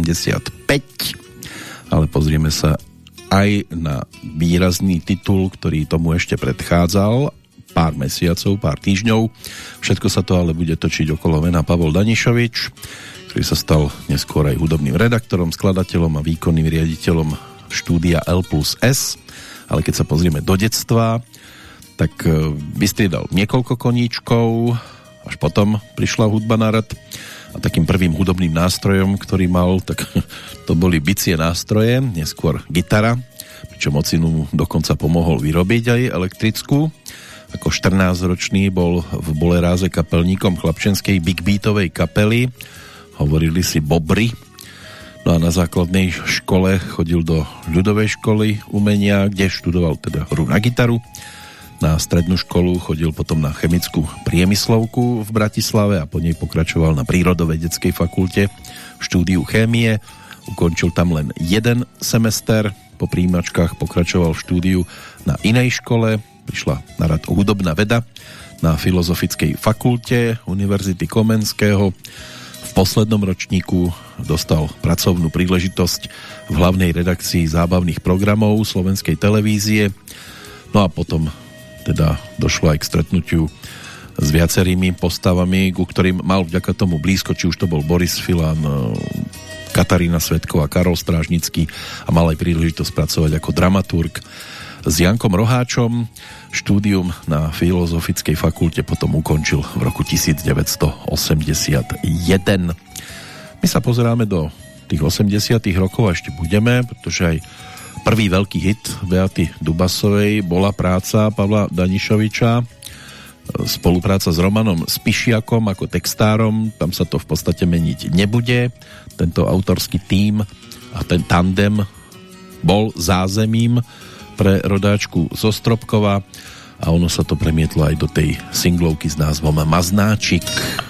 Speaker 1: ale pozrieme sa aj na výrazný titul, ktorý tomu ešte predchádzal, pár mesiacov, pár týždňov. Všetko sa to ale bude točiť okolo mena Pavol Danišovič, ktorý sa stal neskôr aj hudobným redaktorom, skladateľom a výkonným riaditeľom štúdia L plus S. Ale keď sa pozrieme do detstva, tak e, vystriedal niekoľko koníčkov, až potom prišla hudba na rad a takým prvým hudobným nástrojom, ktorý mal, tak [LAUGHS] to boli bicie nástroje, neskôr gitara, pričom ocinu dokonca pomohol vyrobiť aj elektrickú. Ako 14-ročný bol v Boleráze kapelníkom chlapčenskej big beatovej kapely, hovorili si Bobry, No a na základnej škole chodil do ľudovej školy umenia, kde študoval teda hru na gitaru na strednú školu, chodil potom na chemickú priemyslovku v Bratislave a po nej pokračoval na prírodovedeckej fakulte v štúdiu chémie. Ukončil tam len jeden semester, po príjimačkách pokračoval v štúdiu na inej škole, prišla na rad hudobná veda na Filozofickej fakulte Univerzity Komenského. V poslednom ročníku dostal pracovnú príležitosť v hlavnej redakcii zábavných programov slovenskej televízie. No a potom teda došlo aj k stretnutiu s viacerými postavami, ku ktorým mal vďaka tomu blízko, či už to bol Boris Filan, e, Katarína Svetková, Karol Strážnický a mal aj príležitosť pracovať ako dramaturg s Jankom Roháčom. Štúdium na Filozofickej fakulte potom ukončil v roku 1981. My sa pozeráme do tých 80 rokov a ešte budeme, pretože aj Prvý veľký hit Beaty Dubasovej bola práca Pavla Danišoviča, spolupráca s Romanom Spišiakom ako textárom, tam sa to v podstate meniť nebude. Tento autorský tím a ten tandem bol zázemím pre rodáčku Zostropkova a ono sa to premietlo aj do tej singlovky s názvom Maznáčik. Maznáčik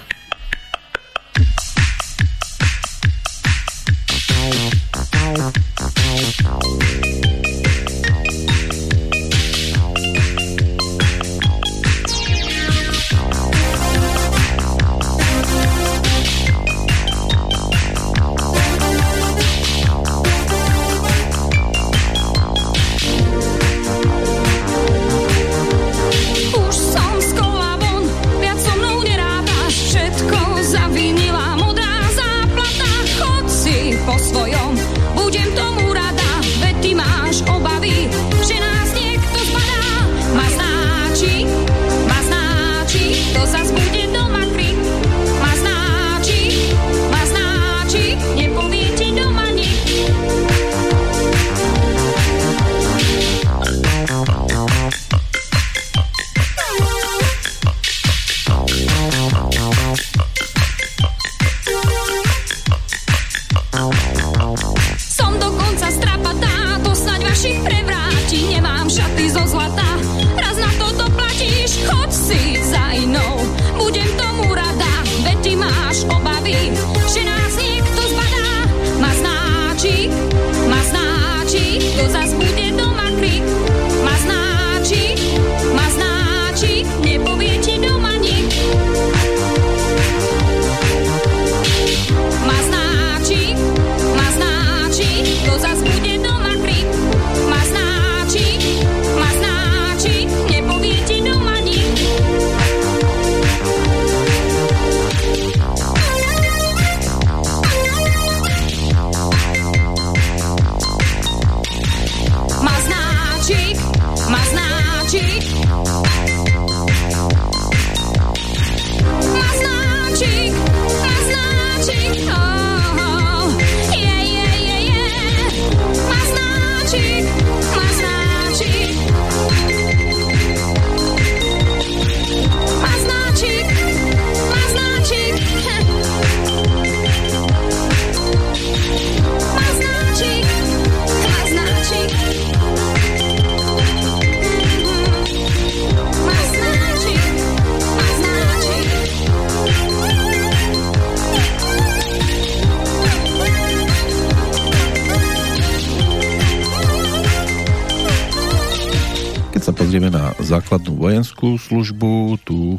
Speaker 1: službu. Tu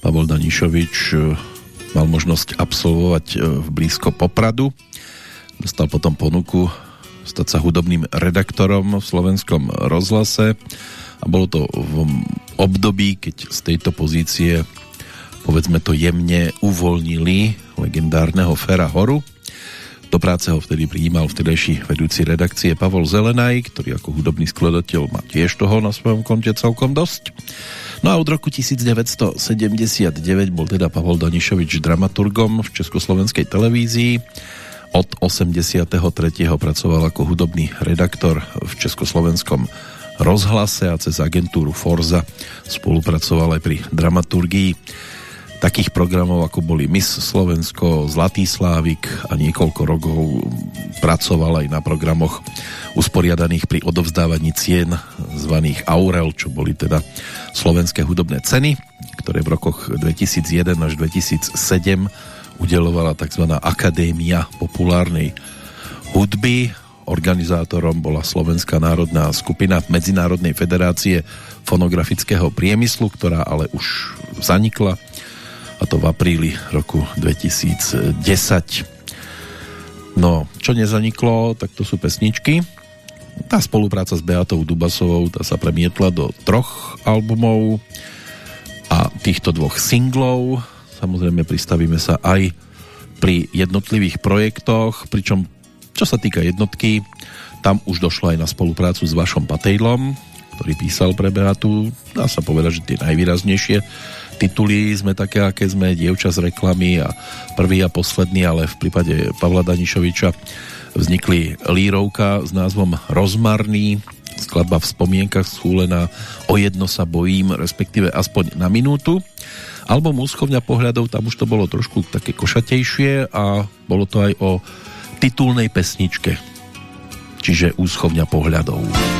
Speaker 1: Pavol Danišovič e, mal možnosť absolvovať e, v blízko Popradu. Dostal potom ponuku stať sa hudobným redaktorom v slovenskom rozhlase a bolo to v období, keď z tejto pozície povedzme to jemne uvoľnili legendárneho Fera Horu. Do práce ho vtedy prijímal vtedajší vedúci redakcie Pavol Zelenaj, ktorý ako hudobný skladateľ má tiež toho na svojom konte celkom dosť. Od roku 1979 bol teda Pavol Danišovič dramaturgom v Československej televízii. Od 83. pracoval ako hudobný redaktor v Československom rozhlase a cez agentúru Forza spolupracoval aj pri dramaturgii takých programov, ako boli Miss Slovensko, Zlatý Slávik a niekoľko rokov pracoval aj na programoch usporiadaných pri odovzdávaní cien zvaných Aurel, čo boli teda slovenské hudobné ceny, ktoré v rokoch 2001 až 2007 udelovala tzv. Akadémia populárnej hudby. Organizátorom bola Slovenská národná skupina Medzinárodnej federácie fonografického priemyslu, ktorá ale už zanikla a to v apríli roku 2010. No, čo nezaniklo, tak to sú pesničky. Tá spolupráca s Beatou Dubasovou tá sa premietla do troch albumov a týchto dvoch singlov. Samozrejme pristavíme sa aj pri jednotlivých projektoch, pričom čo sa týka jednotky, tam už došlo aj na spoluprácu s Vašom Patejlom, ktorý písal pre Beatu, dá sa povedať, že tie najvýraznejšie tituly sme také, aké sme, dievča z reklamy a prvý a posledný, ale v prípade Pavla Danišoviča vznikli lírovka s názvom Rozmarný, skladba v spomienkach schúlená O jedno sa bojím, respektíve aspoň na minútu. Album Úschovňa pohľadov, tam už to bolo trošku také košatejšie a bolo to aj o titulnej pesničke, čiže Úschovňa pohľadov.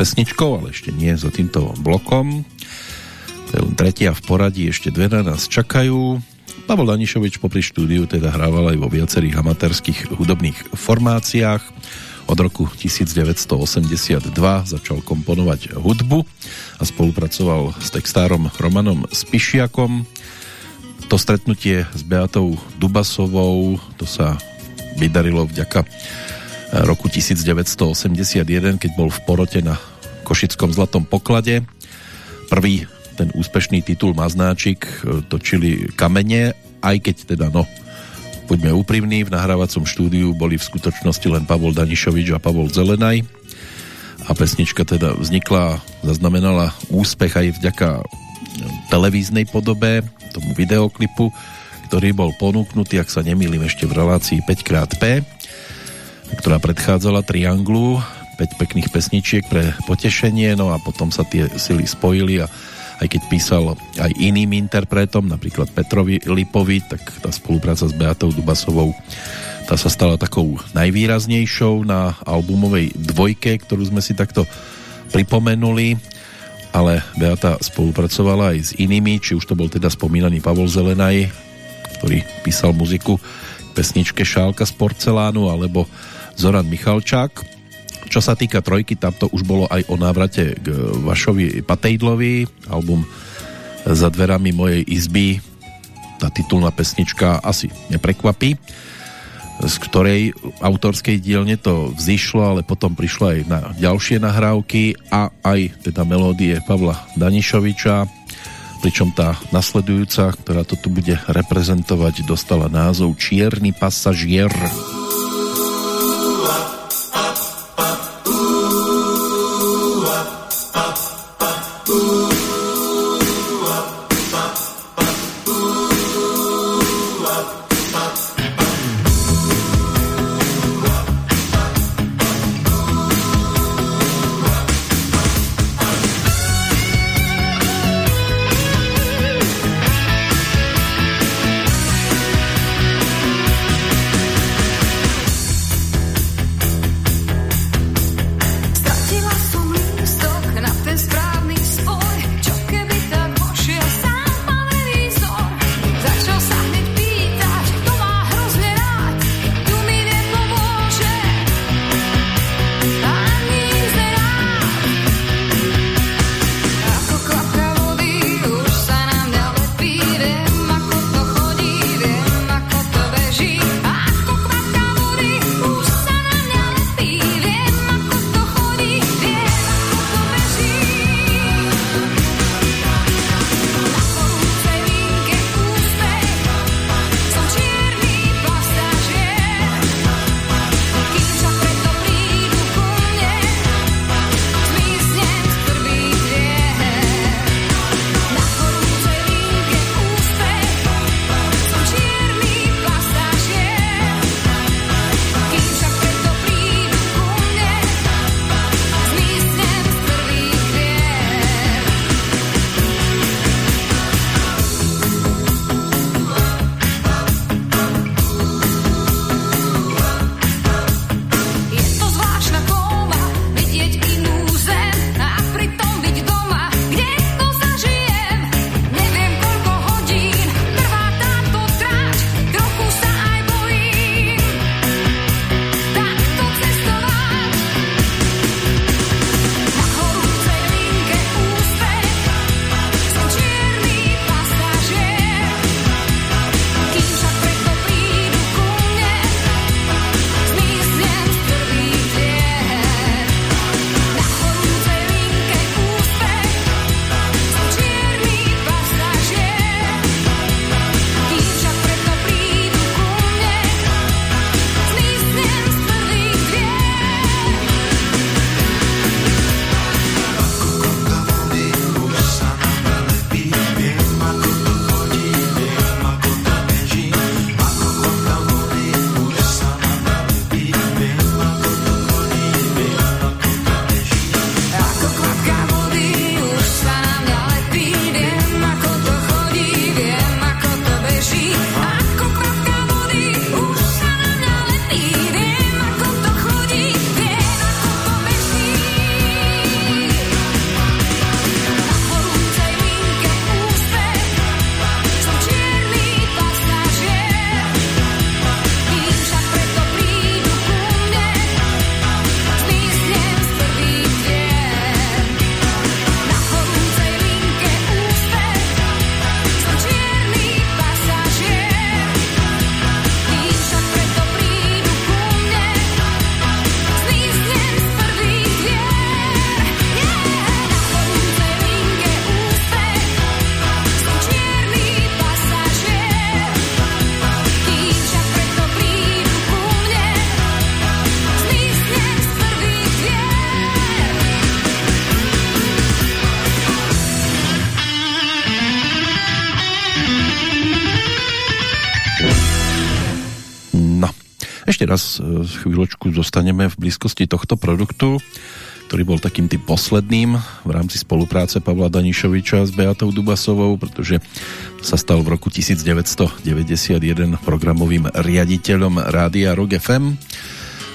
Speaker 1: Pesničkou, ale ešte nie za týmto blokom. To je tretia v poradí, ešte dve na nás čakajú. Pavel Danišovič popri štúdiu teda hrával aj vo viacerých amatérských hudobných formáciách. Od roku 1982 začal komponovať hudbu a spolupracoval s textárom Romanom Spišiakom. To stretnutie s Beatou Dubasovou, to sa vydarilo vďaka roku 1981, keď bol v porote na Košickom zlatom poklade. Prvý ten úspešný titul Maznáčik e, točili kamene, aj keď teda no, buďme úprimní, v nahrávacom štúdiu boli v skutočnosti len Pavol Danišovič a Pavol Zelenaj a pesnička teda vznikla, zaznamenala úspech aj vďaka televíznej podobe, tomu videoklipu, ktorý bol ponúknutý, ak sa nemýlim, ešte v relácii 5xP, ktorá predchádzala Trianglu, 5 pekných pesničiek pre potešenie, no a potom sa tie sily spojili a aj keď písal aj iným interpretom, napríklad Petrovi Lipovi, tak tá spolupráca s Beatou Dubasovou tá sa stala takou najvýraznejšou na albumovej dvojke, ktorú sme si takto pripomenuli, ale Beata spolupracovala aj s inými, či už to bol teda spomínaný Pavol Zelenaj, ktorý písal muziku pesničke Šálka z porcelánu, alebo Zoran Michalčák, čo sa týka trojky, tam to už bolo aj o návrate k Vašovi Patejdlovi, album Za dverami mojej izby. Tá titulná pesnička asi neprekvapí, z ktorej autorskej dielne to vzýšlo, ale potom prišlo aj na ďalšie nahrávky a aj teda melódie Pavla Danišoviča, pričom tá nasledujúca, ktorá to tu bude reprezentovať, dostala názov Čierny pasažier. Čierny pasažier ešte raz e, chvíľočku zostaneme v blízkosti tohto produktu, ktorý bol takým tým posledným v rámci spolupráce Pavla Danišoviča s Beatou Dubasovou, pretože sa stal v roku 1991 programovým riaditeľom rádia Rock FM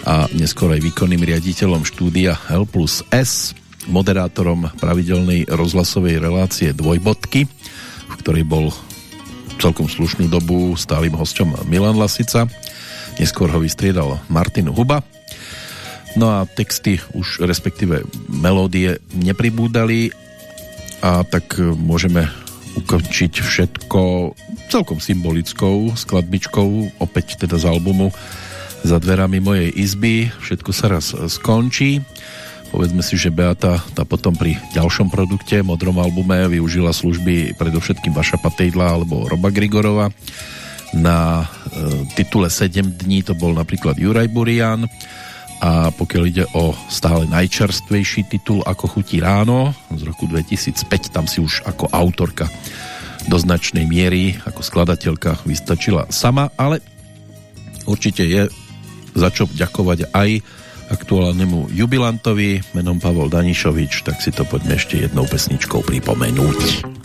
Speaker 1: a neskôr aj výkonným riaditeľom štúdia L plus S, moderátorom pravidelnej rozhlasovej relácie Dvojbodky, v ktorej bol celkom slušnú dobu stálym hosťom Milan Lasica. Neskôr ho vystriedal Martin Huba. No a texty už respektíve melódie nepribúdali a tak môžeme ukončiť všetko celkom symbolickou skladbičkou, opäť teda z albumu za dverami mojej izby. Všetko sa raz skončí. Povedzme si, že Beata tá potom pri ďalšom produkte, modrom albume, využila služby predovšetkým Vaša Patejdla alebo Roba Grigorova. Na e, titule 7 dní to bol napríklad Juraj Burian a pokiaľ ide o stále najčerstvejší titul Ako chutí ráno z roku 2005, tam si už ako autorka do značnej miery ako skladateľka vystačila sama, ale určite je za čo ďakovať aj aktuálnemu jubilantovi menom Pavol Danišovič, tak si to poďme ešte jednou pesničkou pripomenúť.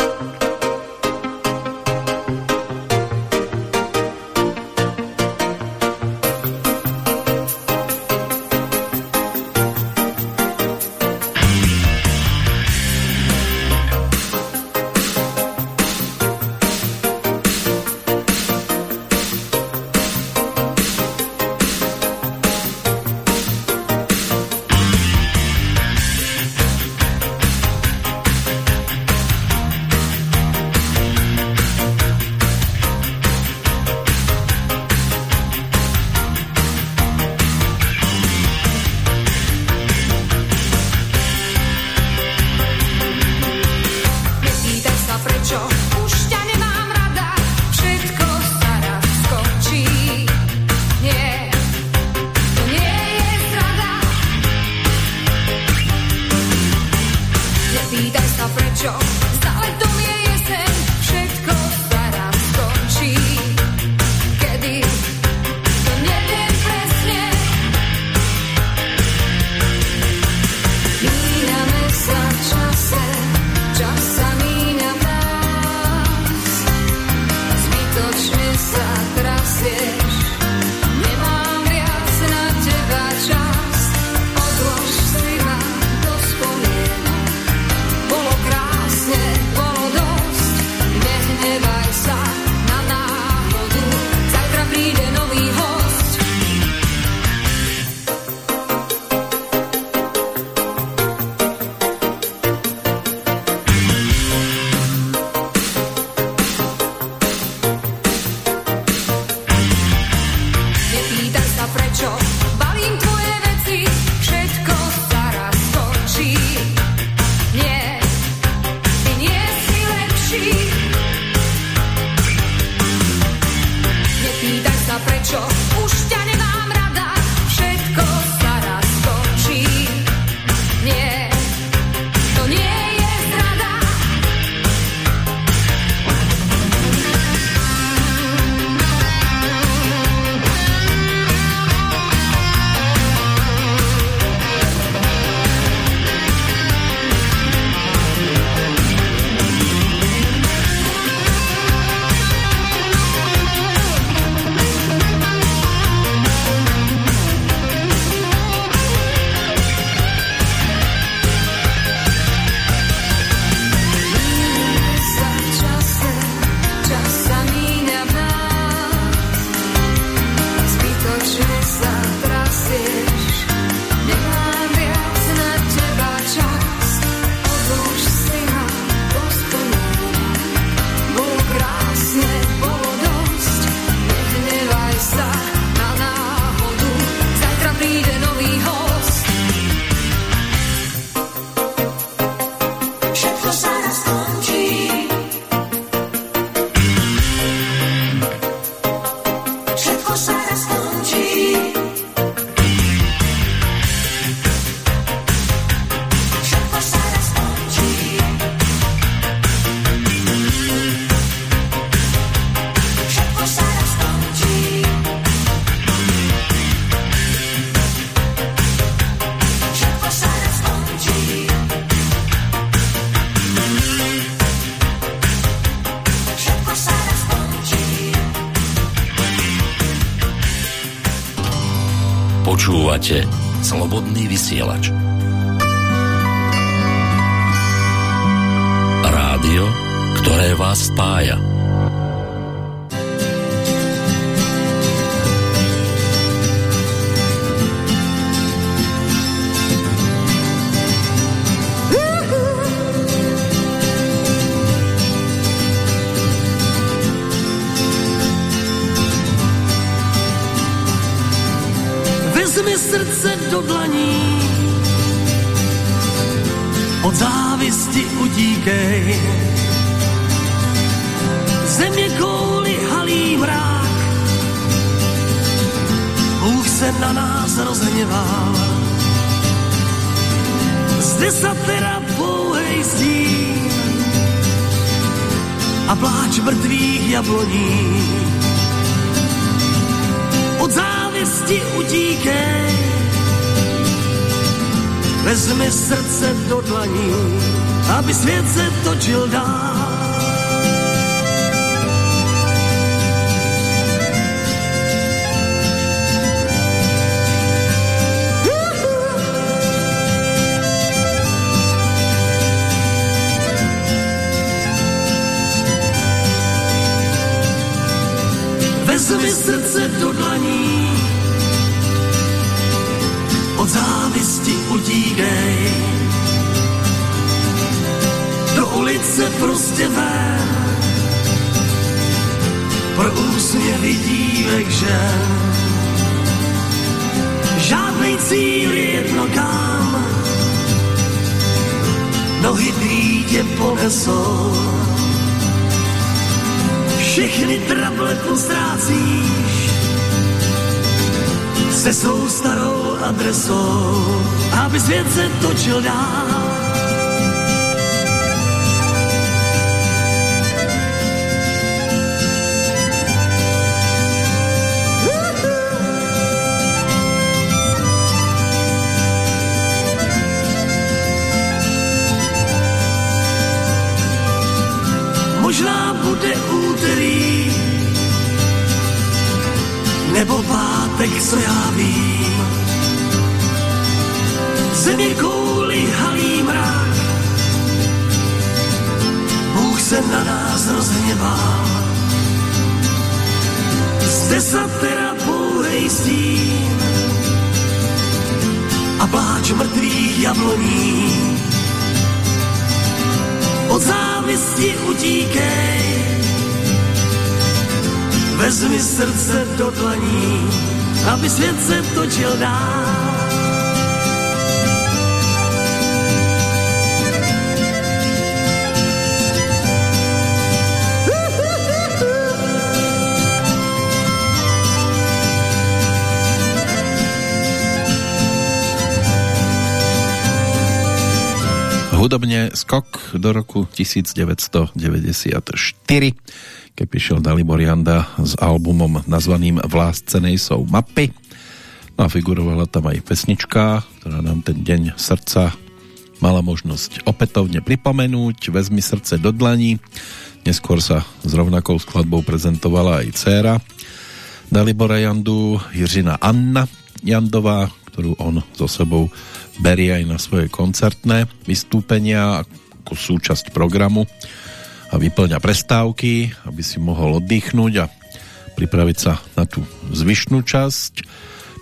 Speaker 6: Počúvate Slobodný vysielač.
Speaker 7: Závisti utíkej. Země kouli halí mrák, Bůh se na nás rozhněval. Z desatera pouhej a pláč mrtvých jabloní. Od závisti utíkej, vezmi srdce do dlaní, aby svět se točil dál. Vezmi srdce do dlaní, prostě ven, pro úsměvy dívek žen. Žádnej cíl je jedno kam, nohy tvý tě ponesou. Všechny trable poztrácíš, se svou starou adresou, aby svět se točil dál. Co já vím. Země kouli halí mrak, Bůh se na nás rozhněval. Z desatera pouhej stín a pláč mrtvých jabloní. Od závisti utíkej, Vezmi srdce do dlaní, aby svět se točil dál.
Speaker 1: Hudobne skok do roku 1994, keď prišiel Dalibor Janda s albumom nazvaným V nejsou mapy. No a figurovala tam aj pesnička, ktorá nám ten deň srdca mala možnosť opätovne pripomenúť. Vezmi srdce do dlaní. Neskôr sa s rovnakou skladbou prezentovala aj dcéra Dalibora Jandu, Jiřina Anna Jandová, ktorú on so sebou berie aj na svoje koncertné vystúpenia ako súčasť programu a vyplňa prestávky, aby si mohol oddychnúť a pripraviť sa na tú zvyšnú časť.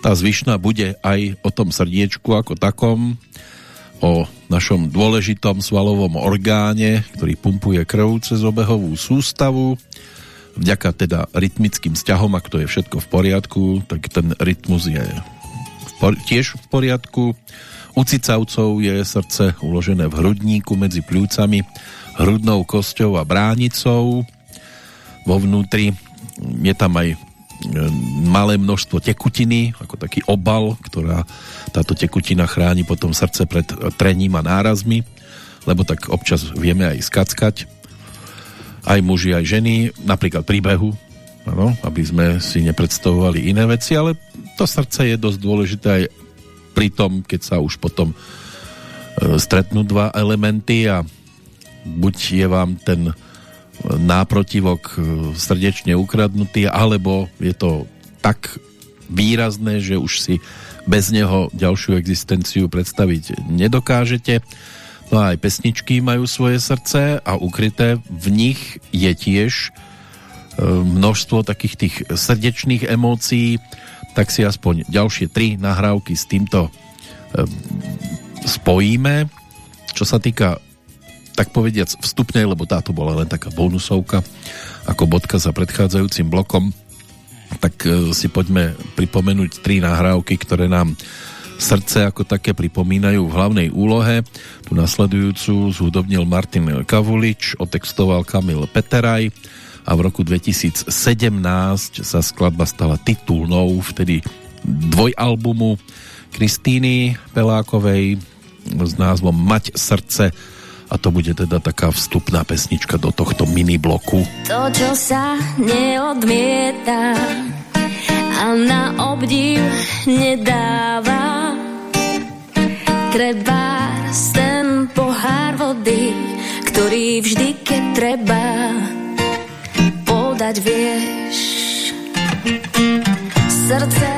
Speaker 1: Tá zvyšná bude aj o tom srdiečku ako takom, o našom dôležitom svalovom orgáne, ktorý pumpuje krv cez obehovú sústavu. Vďaka teda rytmickým vzťahom, ak to je všetko v poriadku, tak ten rytmus je tiež v poriadku. U cicavcov je srdce uložené v hrudníku medzi pľúcami, hrudnou kosťou a bránicou. Vo vnútri je tam aj e, malé množstvo tekutiny, ako taký obal, ktorá táto tekutina chráni potom srdce pred trením a nárazmi, lebo tak občas vieme aj skackať. Aj muži, aj ženy, napríklad príbehu, ano, aby sme si nepredstavovali iné veci, ale to srdce je dosť dôležité aj pri tom, keď sa už potom e, stretnú dva elementy a buď je vám ten náprotivok e, srdečne ukradnutý, alebo je to tak výrazné, že už si bez neho ďalšiu existenciu predstaviť nedokážete. No a aj pesničky majú svoje srdce a ukryté v nich je tiež e, množstvo takých tých srdečných emócií, tak si aspoň ďalšie tri nahrávky s týmto e, spojíme. Čo sa týka tak povediac vstupnej, lebo táto bola len taká bonusovka ako bodka za predchádzajúcim blokom, tak e, si poďme pripomenúť tri nahrávky, ktoré nám srdce ako také pripomínajú v hlavnej úlohe. Tu nasledujúcu zhudobnil Martin Kavulič, otextoval Kamil Peteraj a v roku 2017 sa skladba stala titulnou vtedy dvojalbumu Kristýny Pelákovej s názvom Mať srdce a to bude teda taká vstupná pesnička do tohto mini bloku.
Speaker 8: To, čo sa neodmieta a na obdiv nedáva treba ten pohár vody, ktorý vždy, keď treba podať vieš. Srdce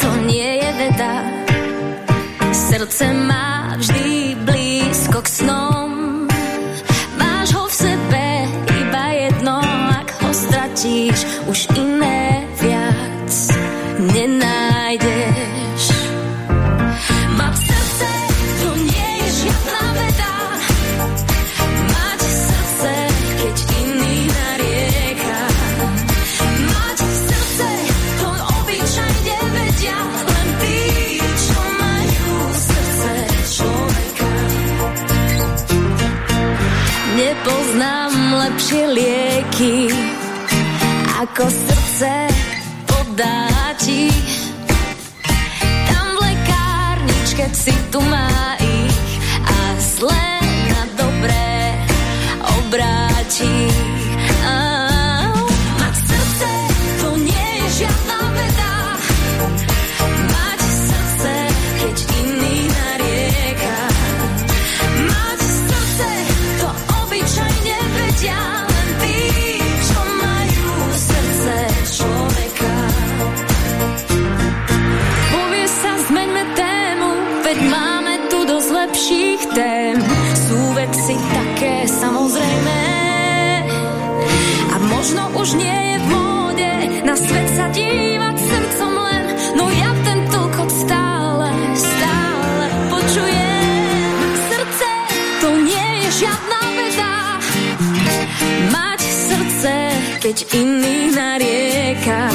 Speaker 8: to nie je veda, srdce má vždy blízko k snom stratíš, už iné viac nenájdeš. Lepšie lieky, ako srdce podá ti. Tam v lekárničke si tu má ich a zlé na dobré obráti. Tém. Sú veci také samozrejmé. A možno už nie je v móde na svet sa dívať srdcom len, no ja ten toľko stále, stále počujem. Srdce, to nie je žiadna veda. Mať srdce, keď iný narieka.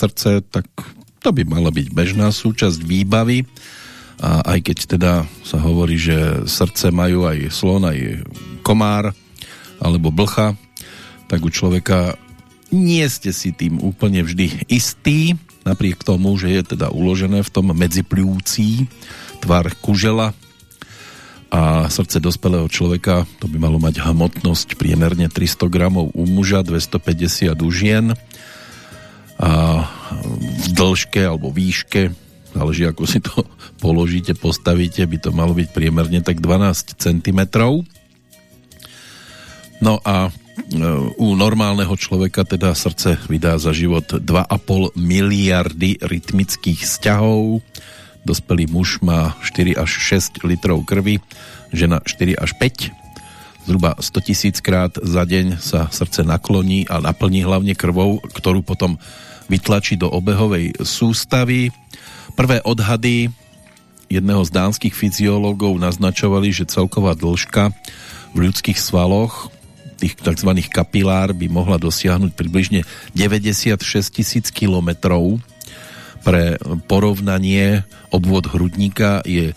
Speaker 8: Srdce,
Speaker 1: tak to by mala byť bežná súčasť výbavy. A aj keď teda sa hovorí, že srdce majú aj slon, aj komár alebo blcha, tak u človeka nie ste si tým úplne vždy istý, napriek tomu, že je teda uložené v tom medzipľúcí tvar kužela a srdce dospelého človeka to by malo mať hmotnosť priemerne 300 gramov u muža, 250 u žien v dĺžke alebo výške záleží ako si to [LAUGHS] položíte, postavíte, by to malo byť priemerne tak 12 cm. No a e, u normálneho človeka teda srdce vydá za život 2,5 miliardy rytmických vzťahov. Dospelý muž má 4 až 6 litrov krvi, žena 4 až 5. Zhruba 100 tisíc krát za deň sa srdce nakloní a naplní hlavne krvou, ktorú potom vytlačí do obehovej sústavy. Prvé odhady jedného z dánskych fyziológov naznačovali, že celková dĺžka v ľudských svaloch tých tzv. kapilár by mohla dosiahnuť približne 96 tisíc kilometrov. Pre porovnanie obvod hrudníka je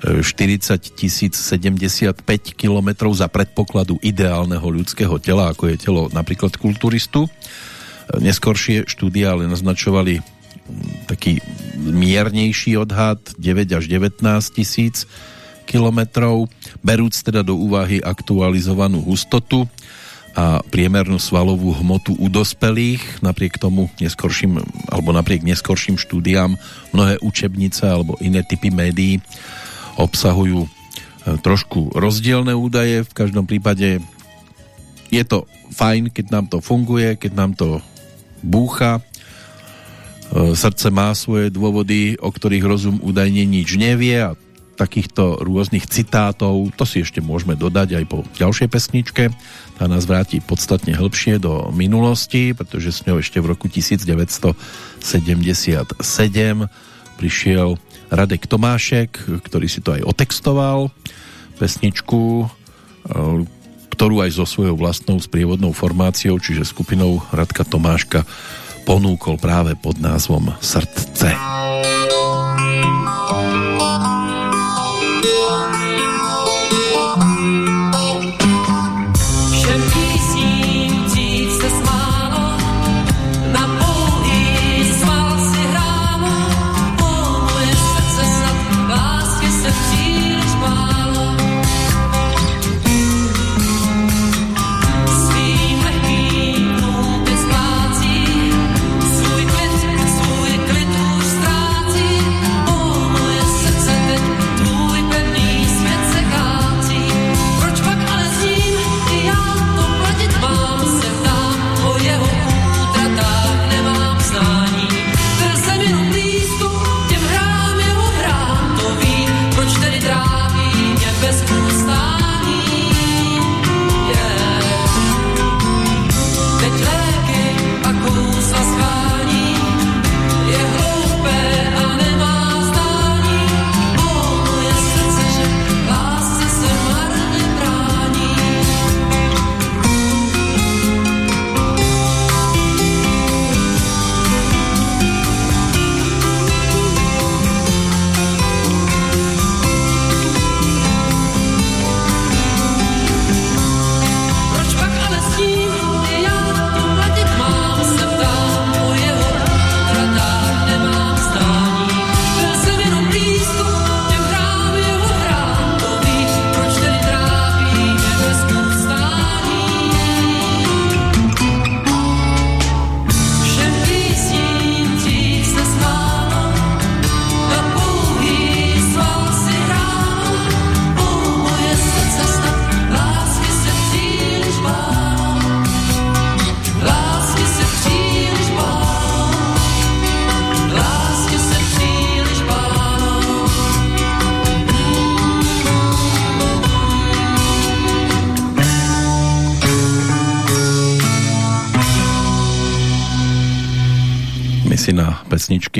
Speaker 1: 40 075 km za predpokladu ideálneho ľudského tela, ako je telo napríklad kulturistu. Neskoršie štúdia ale naznačovali taký miernejší odhad 9 až 19 tisíc kilometrov, berúc teda do úvahy aktualizovanú hustotu a priemernú svalovú hmotu u dospelých. Napriek tomu neskorším, alebo napriek neskorším štúdiám mnohé učebnice alebo iné typy médií obsahujú e, trošku rozdielne údaje. V každom prípade je to fajn, keď nám to funguje, keď nám to búcha. E, srdce má svoje dôvody, o ktorých rozum údajne nič nevie a takýchto rôznych citátov, to si ešte môžeme dodať aj po ďalšej pesničke. Tá nás vráti podstatne hĺbšie do minulosti, pretože s ňou ešte v roku 1977 prišiel Radek Tomášek, ktorý si to aj otextoval, pesničku, e, ktorú aj so svojou vlastnou sprievodnou formáciou, čiže skupinou Radka Tomáška ponúkol práve pod názvom Srdce.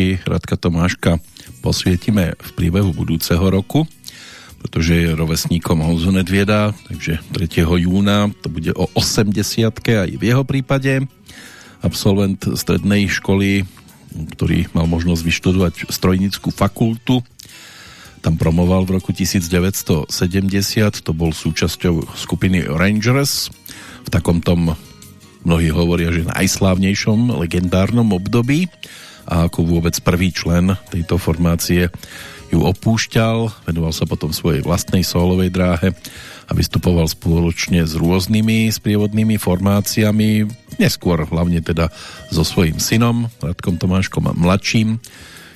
Speaker 1: Pesničky Radka Tomáška posvietime v priebehu budúceho roku, pretože je rovesníkom Honzu Nedvieda, takže 3. júna to bude o 80 aj v jeho prípade. Absolvent strednej školy, ktorý mal možnosť vyštudovať strojnickú fakultu, tam promoval v roku 1970, to bol súčasťou skupiny Rangers v takom tom mnohí hovoria, že najslávnejšom legendárnom období a ako vôbec prvý člen tejto formácie ju opúšťal, venoval sa potom svojej vlastnej solovej dráhe a vystupoval spoločne s rôznymi sprievodnými formáciami, neskôr hlavne teda so svojím synom, Radkom Tomáškom mladším,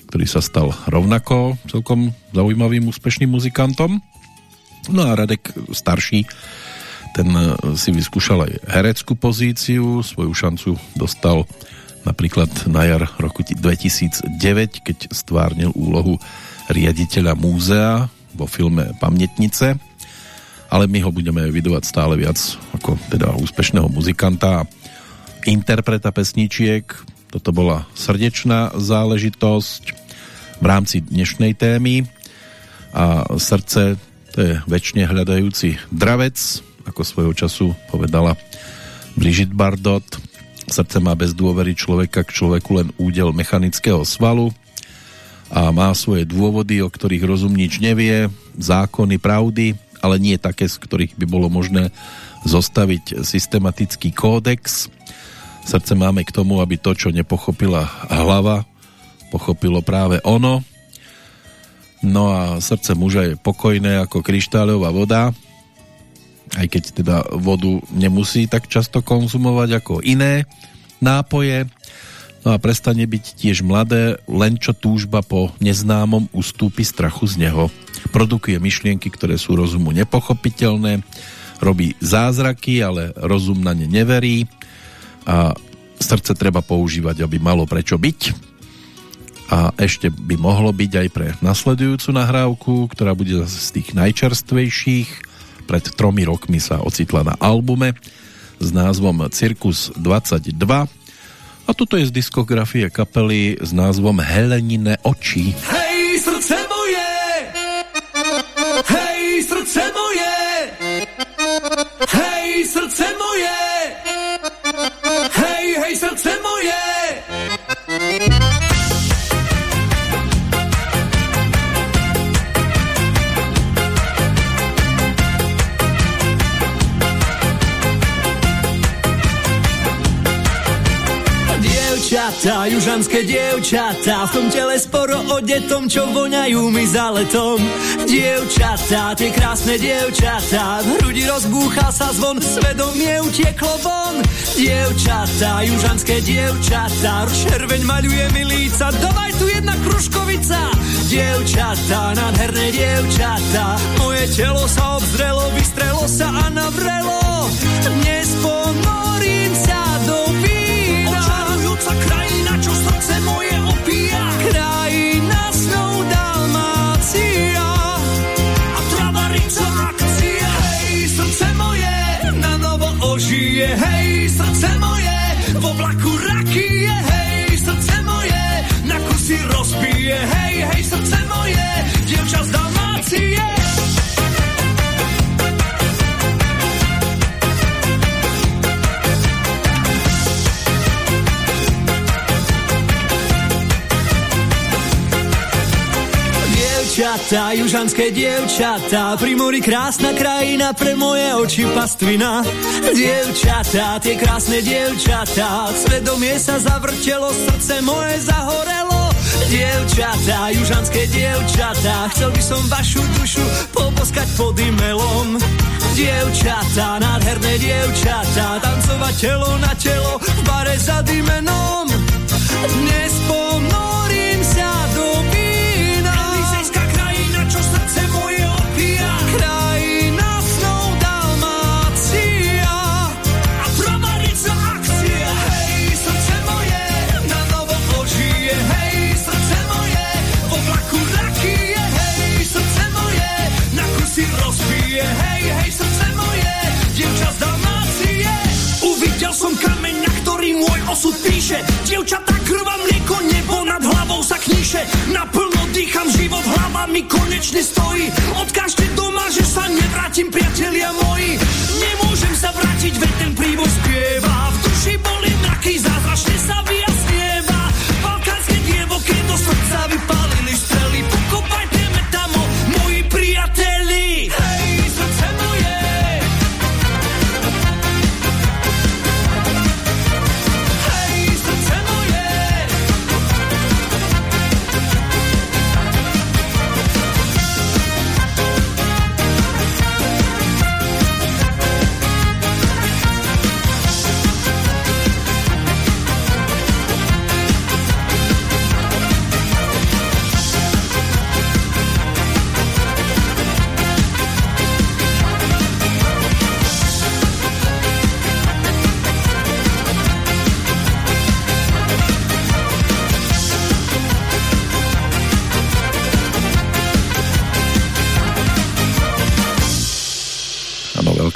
Speaker 1: ktorý sa stal rovnako celkom zaujímavým úspešným muzikantom. No a Radek starší, ten si vyskúšal aj hereckú pozíciu, svoju šancu dostal napríklad na jar roku 2009, keď stvárnil úlohu riaditeľa múzea vo filme Pamätnice, ale my ho budeme vidovať stále viac ako teda úspešného muzikanta a interpreta pesničiek. Toto bola srdečná záležitosť v rámci dnešnej témy a srdce to je väčšine hľadajúci dravec, ako svojho času povedala Brigitte Bardot. Srdce má bez dôvery človeka k človeku len údel mechanického svalu a má svoje dôvody, o ktorých rozum nič nevie, zákony, pravdy, ale nie také, z ktorých by bolo možné zostaviť systematický kódex. Srdce máme k tomu, aby to, čo nepochopila hlava, pochopilo práve ono. No a srdce muža je pokojné ako kryštáľová voda, aj keď teda vodu nemusí tak často konzumovať ako iné nápoje. No a prestane byť tiež mladé, len čo túžba po neznámom ustúpi strachu z neho. Produkuje myšlienky, ktoré sú rozumu nepochopiteľné, robí zázraky, ale rozum na ne neverí a srdce treba používať, aby malo prečo byť a ešte by mohlo byť aj pre nasledujúcu nahrávku, ktorá bude z tých najčerstvejších. Pred tromi rokmi sa ocitla na albume s názvom Cirkus 22 a toto je z diskografie kapely s názvom Helenine oči.
Speaker 9: Hej, srdce moje! Hej, srdce moje! Hej, srdce moje! Hej, hej, srdce moje! Dievčatá, južanské dievčatá, v tom tele sporo o detom, čo voňajú mi za letom. Dievčatá, tie krásne dievčatá, v hrudi rozbúcha sa zvon, svedomie utieklo von. Dievčatá, južanské dievčatá, červeň maľuje mi líca, dávaj tu jedna kruškovica. Dievčatá, nádherné dievčatá, moje telo sa obzrelo, vystrelo sa a navrelo. Dnes ponorím sa do vína. Očarujúca čo srdce moje opíja. Krajina snou Dalmácia. A travarica akcia. Hej, srdce moje, na novo ožije. Hej, Dievčatá, južanské dievčatá, pri mori krásna krajina, pre moje oči pastvina. Dievčatá, tie krásne dievčatá, svedomie sa zavrtelo, srdce moje zahorelo. Dievčatá, južanské dievčatá, chcel by som vašu dušu poboskať pod imelom. Dievčatá, nádherné dievčatá, tancovať telo na telo v bare za dymenom. Dnes osud píše. Dievčatá krva mlieko, nebo nad hlavou sa kníše. Naplno dýcham život, hlava mi konečne stojí. Odkážte doma, že sa nevrátim, priatelia moji. Nemôžem sa vrátiť, veď ten príbor spieva. V duši boli mraky, zázračne sa vyjasnieva.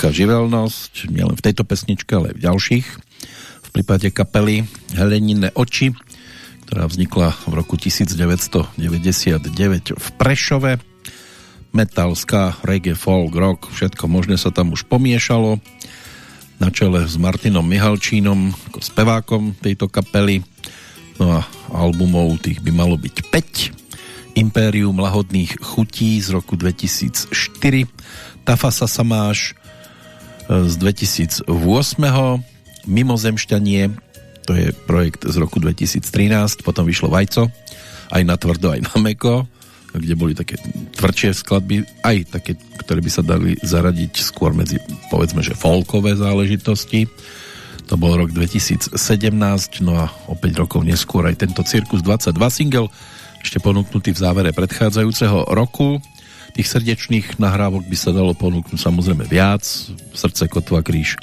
Speaker 1: Veľká živelnosť, nielen v tejto pesničke, ale aj v ďalších. V prípade kapely Helenine oči, ktorá vznikla v roku 1999 v Prešove. metal, ska, reggae, folk, rock, všetko možné sa tam už pomiešalo. Na čele s Martinom Mihalčínom ako spevákom tejto kapely. No a albumov tých by malo byť 5. Impérium lahodných chutí z roku 2004. Tafasa Samáš z 2008. Mimozemšťanie, to je projekt z roku 2013, potom vyšlo Vajco, aj na tvrdo, aj na meko, kde boli také tvrdšie skladby, aj také, ktoré by sa dali zaradiť skôr medzi, povedzme, že folkové záležitosti. To bol rok 2017, no a o 5 rokov neskôr aj tento Cirkus 22 single, ešte ponúknutý v závere predchádzajúceho roku. Tých srdečných nahrávok by sa dalo ponúknuť samozrejme viac. Srdce, Kotva, Kríž,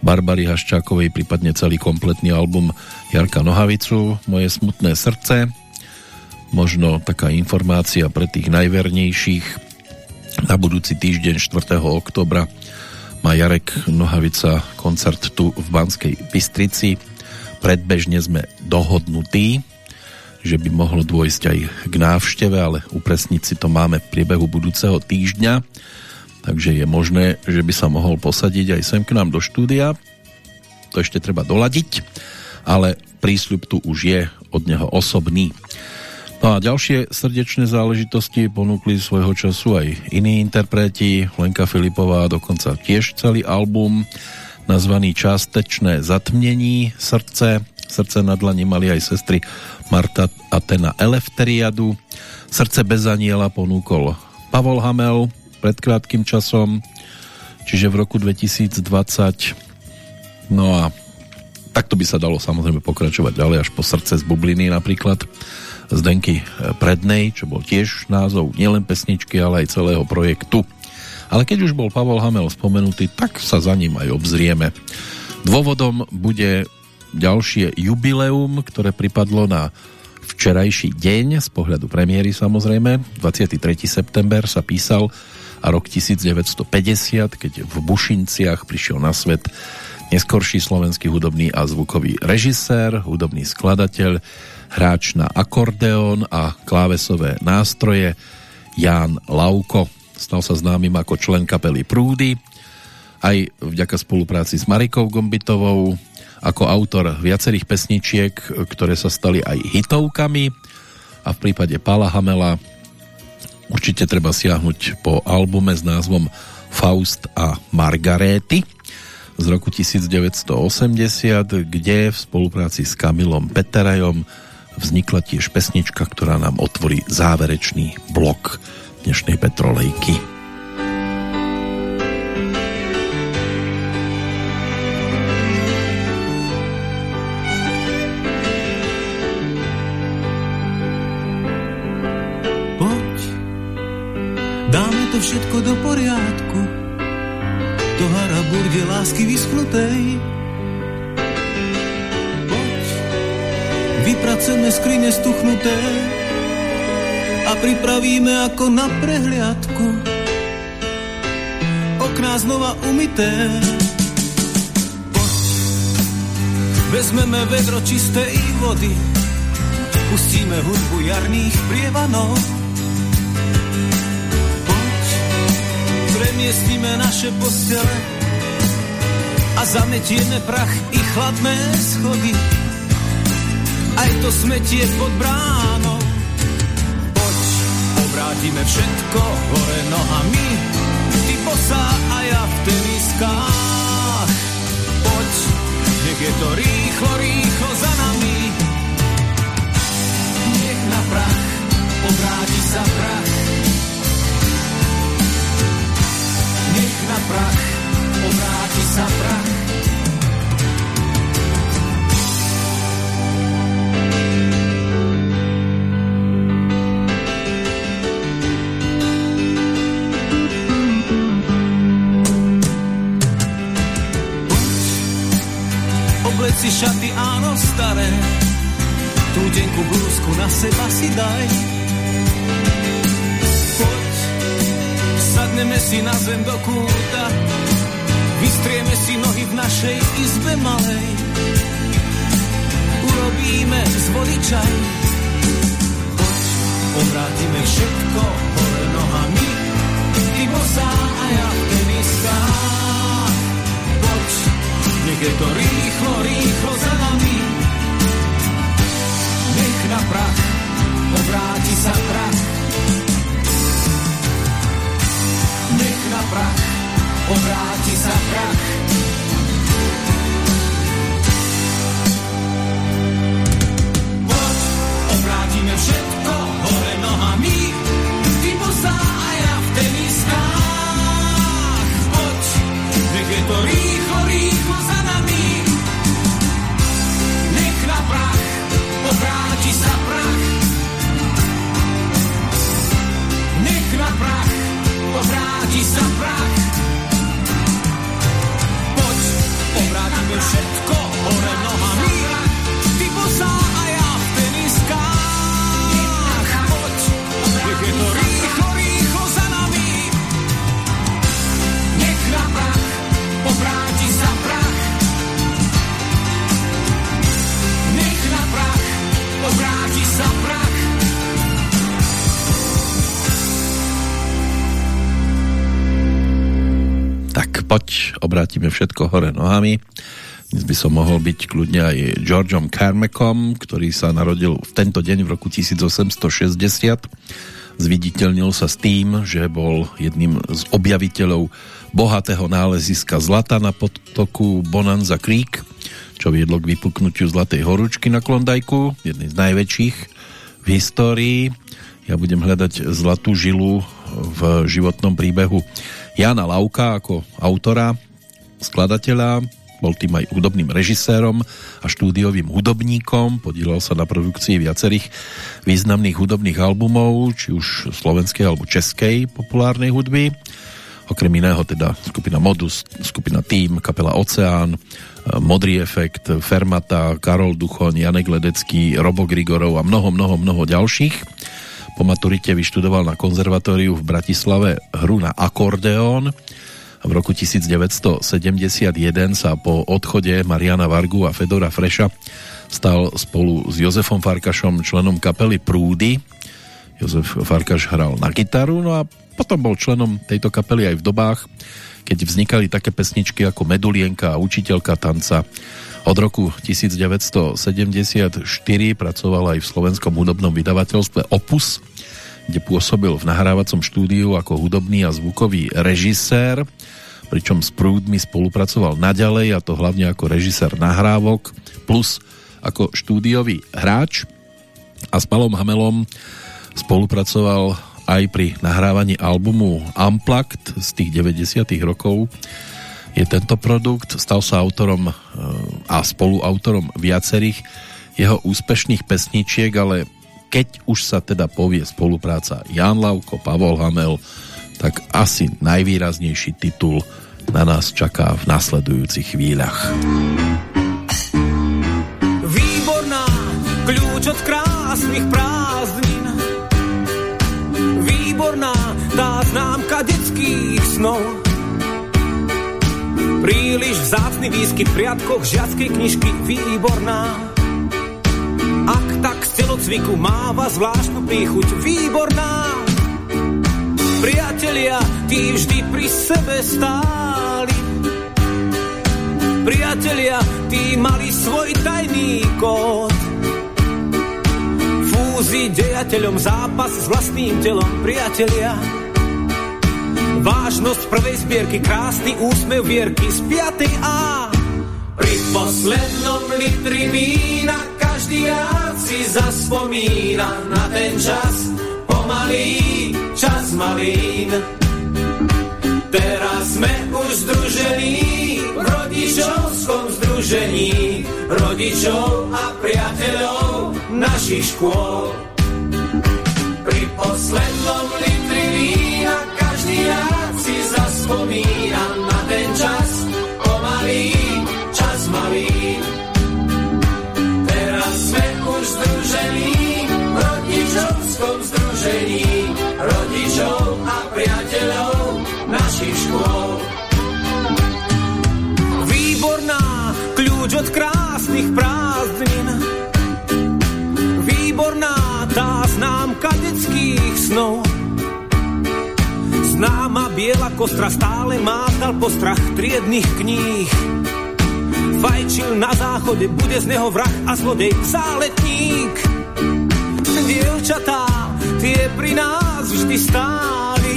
Speaker 1: Barbary Haščákovej, prípadne celý kompletný album Jarka Nohavicu, Moje smutné srdce. Možno taká informácia pre tých najvernejších. Na budúci týždeň 4. oktobra má Jarek Nohavica koncert tu v Banskej Bystrici. Predbežne sme dohodnutí, že by mohlo dôjsť aj k návšteve, ale upresniť si to máme v priebehu budúceho týždňa, takže je možné, že by sa mohol posadiť aj sem k nám do štúdia. To ešte treba doladiť, ale prísľub tu už je od neho osobný. No a ďalšie srdečné záležitosti ponúkli svojho času aj iní interpreti, Lenka Filipová dokonca tiež celý album nazvaný Částečné zatmnení srdce. Srdce na dlani mali aj sestry Marta Atena Elefteriadu. Srdce bez aniela ponúkol Pavol Hamel pred krátkým časom, čiže v roku 2020. No a takto by sa dalo samozrejme pokračovať ďalej až po srdce z bubliny napríklad Zdenky Prednej, čo bol tiež názov nielen pesničky, ale aj celého projektu. Ale keď už bol Pavol Hamel spomenutý, tak sa za ním aj obzrieme. Dôvodom bude ďalšie jubileum, ktoré pripadlo na včerajší deň z pohľadu premiéry samozrejme. 23. september sa písal a rok 1950, keď v Bušinciach prišiel na svet neskorší slovenský hudobný a zvukový režisér, hudobný skladateľ, hráč na akordeón a klávesové nástroje Ján Lauko. Stal sa známym ako člen kapely Prúdy, aj vďaka spolupráci s Marikou Gombitovou, ako autor viacerých pesničiek, ktoré sa stali aj hitovkami a v prípade Pala Hamela určite treba siahnuť po albume s názvom Faust a Margaréty z roku 1980, kde v spolupráci s Kamilom Peterajom vznikla tiež pesnička, ktorá nám otvorí záverečný blok dnešnej Petrolejky.
Speaker 9: Vyschnutej. Poď, vypracujeme skrine stuchnuté a pripravíme ako na prehliadku. Okná znova umité. Poď, vezmeme vedro čistej vody, pustíme hudbu jarných prievanov premiestnime naše postele a zametieme prach i chladné schody. Aj to smetie pod bránou. Poď, obrátime všetko hore nohami, ty bosá a ja v teniskách. Poď, nech je to rýchlo, rýchlo za nami. Nech na prach obráti sa prach na prach, obráti sa prach. Si šaty, áno, staré, tú denku blúzku na seba si daj. Sadneme si na zem do kúta, Nevyčaj, poď, obrátime všetko hore nohami, ty bosá a ja v teniskách. Poď, nech je to rýchlo, rýchlo za nami, nech na prach obráti sa prach. Nech na prach obráti sa prach. Obráti sa prach. Poď,
Speaker 1: obrátime všetko obrátime všetko hore nohami. Dnes by som mohol byť kľudne aj Georgeom Carmackom, ktorý sa narodil v tento deň v roku 1860. Zviditeľnil sa s tým, že bol jedným z objaviteľov bohatého náleziska zlata na podtoku Bonanza Creek, čo viedlo k vypuknutiu Zlatej horúčky na Klondajku, jednej z najväčších v histórii. Ja budem hľadať zlatú žilu v životnom príbehu Jana Lauka ako autora, skladateľa, bol tým aj hudobným režisérom a štúdiovým hudobníkom, podielal sa na produkcii viacerých významných hudobných albumov, či už slovenskej alebo českej populárnej hudby. Okrem iného teda skupina Modus, skupina Team, kapela Oceán, Modrý efekt, Fermata, Karol Duchoň, Janek Ledecký, Robo Grigorov a mnoho, mnoho, mnoho ďalších. Po maturite vyštudoval na konzervatóriu v Bratislave hru na akordeón. V roku 1971 sa po odchode Mariana Vargu a Fedora Freša stal spolu s Jozefom Farkašom členom kapely Prúdy. Jozef Farkaš hral na gitaru, no a potom bol členom tejto kapely aj v dobách, keď vznikali také pesničky ako Medulienka a Učiteľka tanca. Od roku 1974 pracoval aj v slovenskom hudobnom vydavateľstve Opus, kde pôsobil v nahrávacom štúdiu ako hudobný a zvukový režisér, pričom s Prúdmi spolupracoval naďalej, a to hlavne ako režisér nahrávok, plus ako štúdiový hráč. A s Palom Hamelom spolupracoval aj pri nahrávaní albumu Unplugged z tých 90 rokov. Je tento produkt, stal sa autorom a spoluautorom viacerých jeho úspešných pesničiek, ale keď už sa teda povie spolupráca Jan Lauko, Pavol Hamel, tak asi najvýraznejší titul na nás čaká v nasledujúcich chvíľach.
Speaker 9: Výborná, kľúč od krásnych prázdnin. Výborná, tá známka detských snov. Príliš vzácny výskyt v riadkoch žiackej knižky. Výborná, telocviku máva zvláštnu príchuť. Výborná, priatelia, tí vždy pri sebe stáli. Priatelia, tí mali svoj tajný kód. Fúzi dejateľom zápas s vlastným telom, priatelia. Vážnosť prvej zbierky, krásny úsmev vierky z 5. A. Pri poslednom litri vína každý rád si zaspomína na ten čas, pomalý čas malín. Teraz sme už združení v rodičovskom združení rodičov a priateľov našich škôl. Pri poslednom litri vína každý rád si zaspomína združení v rodičovskom združení rodičov a priateľov našich škôl. Výborná, kľúč od krásnych prázdnin. Výborná, tá známka detských snov. Známa biela kostra stále mátal postrach triedných kníh. Fajčil na záchode, bude z neho vrah a zlodej záletník. Dievčatá, tie pri nás vždy stáli.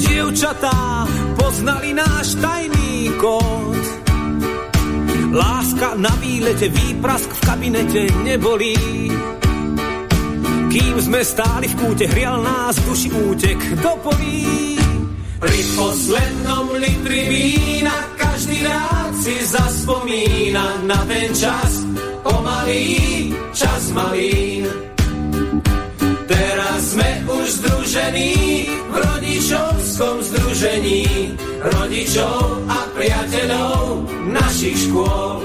Speaker 9: Dievčatá, poznali náš tajný kód. Láska na výlete, výprask v kabinete nebolí. Kým sme stáli v kúte, hrial nás duši útek do polí. Pri poslednom litri vína rád si zaspomína na ten čas, pomalý čas malín. Teraz sme už združení v rodičovskom združení rodičov a priateľov našich škôl.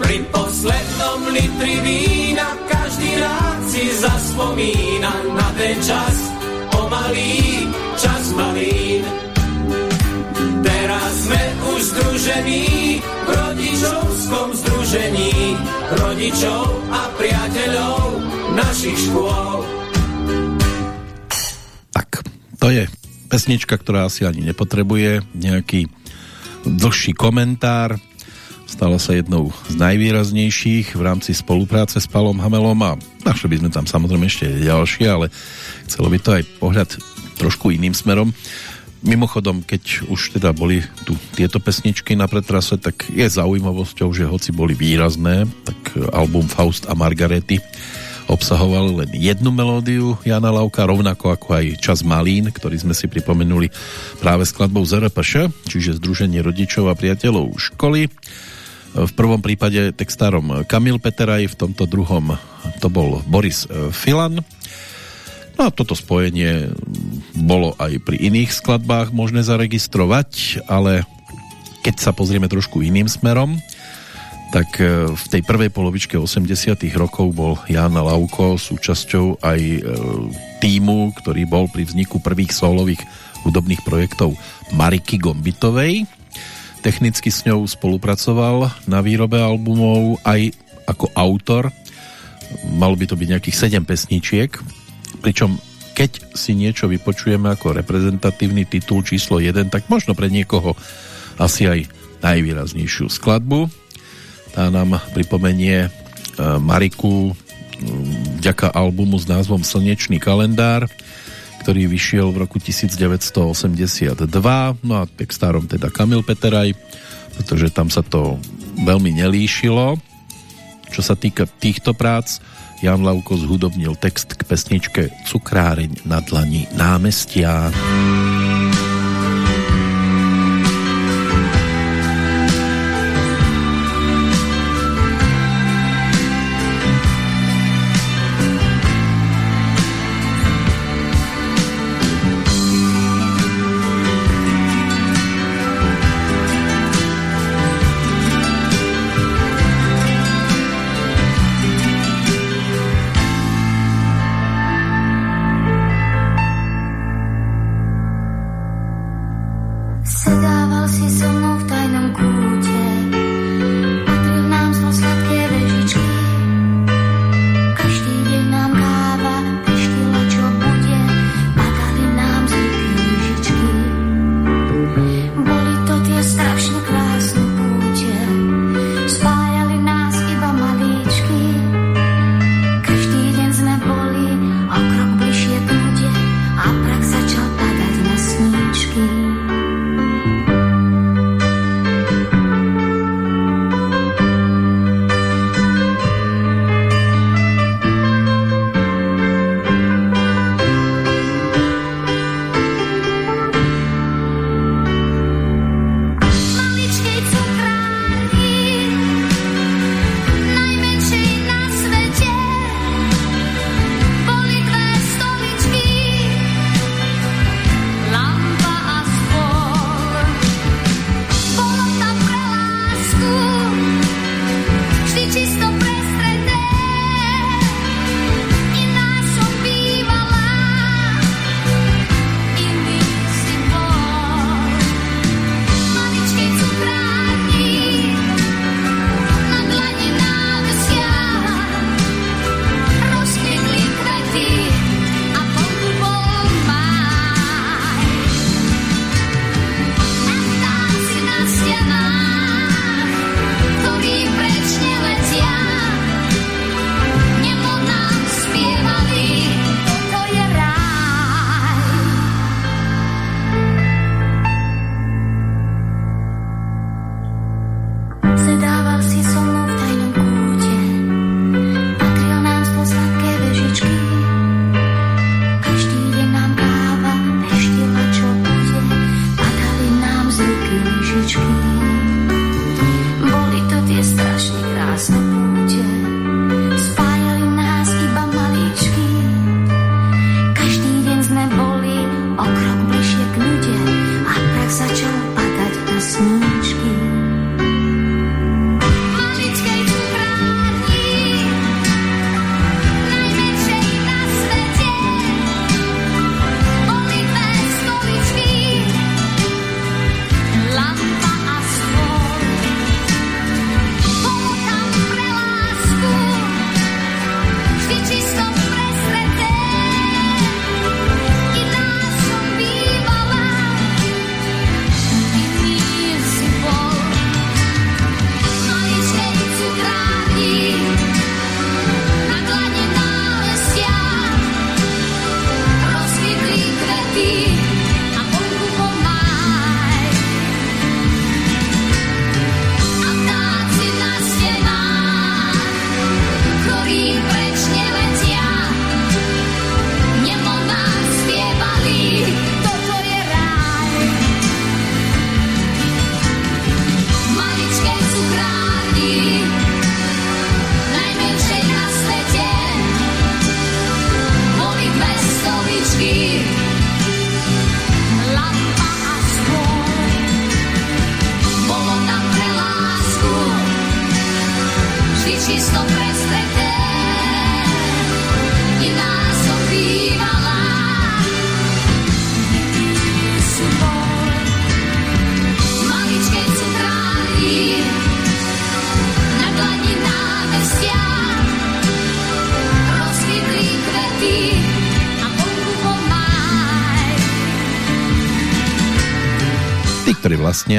Speaker 9: Pri poslednom litri vína každý rád si zaspomína na ten čas, pomalý čas malín. Sme už združení v rodičovskom združení rodičov a priateľov našich škôl.
Speaker 1: Tak, to je pesnička, ktorá asi ani nepotrebuje nejaký dlhší komentár. Stala sa jednou z najvýraznejších v rámci spolupráce s Palom Hamelom a našli by sme tam samozrejme ešte ďalšie, ale chcelo by to aj pohľad trošku iným smerom. Mimochodom, keď už teda boli tu tieto pesničky na pretrase, tak je zaujímavosťou, že hoci boli výrazné, tak album Faust a Margarety obsahoval len jednu melódiu Jana Lauka, rovnako ako aj Čas Malín, ktorý sme si pripomenuli práve skladbou ZRPŠ, čiže Združenie rodičov a priateľov školy. V prvom prípade textárom Kamil Peteraj, v tomto druhom to bol Boris Filan. No a toto spojenie bolo aj pri iných skladbách možné zaregistrovať, ale keď sa pozrieme trošku iným smerom, tak e, v tej prvej polovičke 80 rokov bol Jan Lauko súčasťou aj e, týmu, ktorý bol pri vzniku prvých solových hudobných projektov Mariky Gombitovej. Technicky s ňou spolupracoval na výrobe albumov aj ako autor. Malo by to byť nejakých 7 pesničiek, pričom keď si niečo vypočujeme ako reprezentatívny titul číslo 1, tak možno pre niekoho asi aj najvýraznejšiu skladbu tá nám pripomenie e, Mariku vďaka albumu s názvom Slnečný kalendár, ktorý vyšiel v roku 1982. No a textárom teda Kamil Peteraj, pretože tam sa to veľmi nelíšilo. Čo sa týka týchto prác, Jan Lauko zhudobnil text k pesničke Cukráreň na dlani námestia. Tí,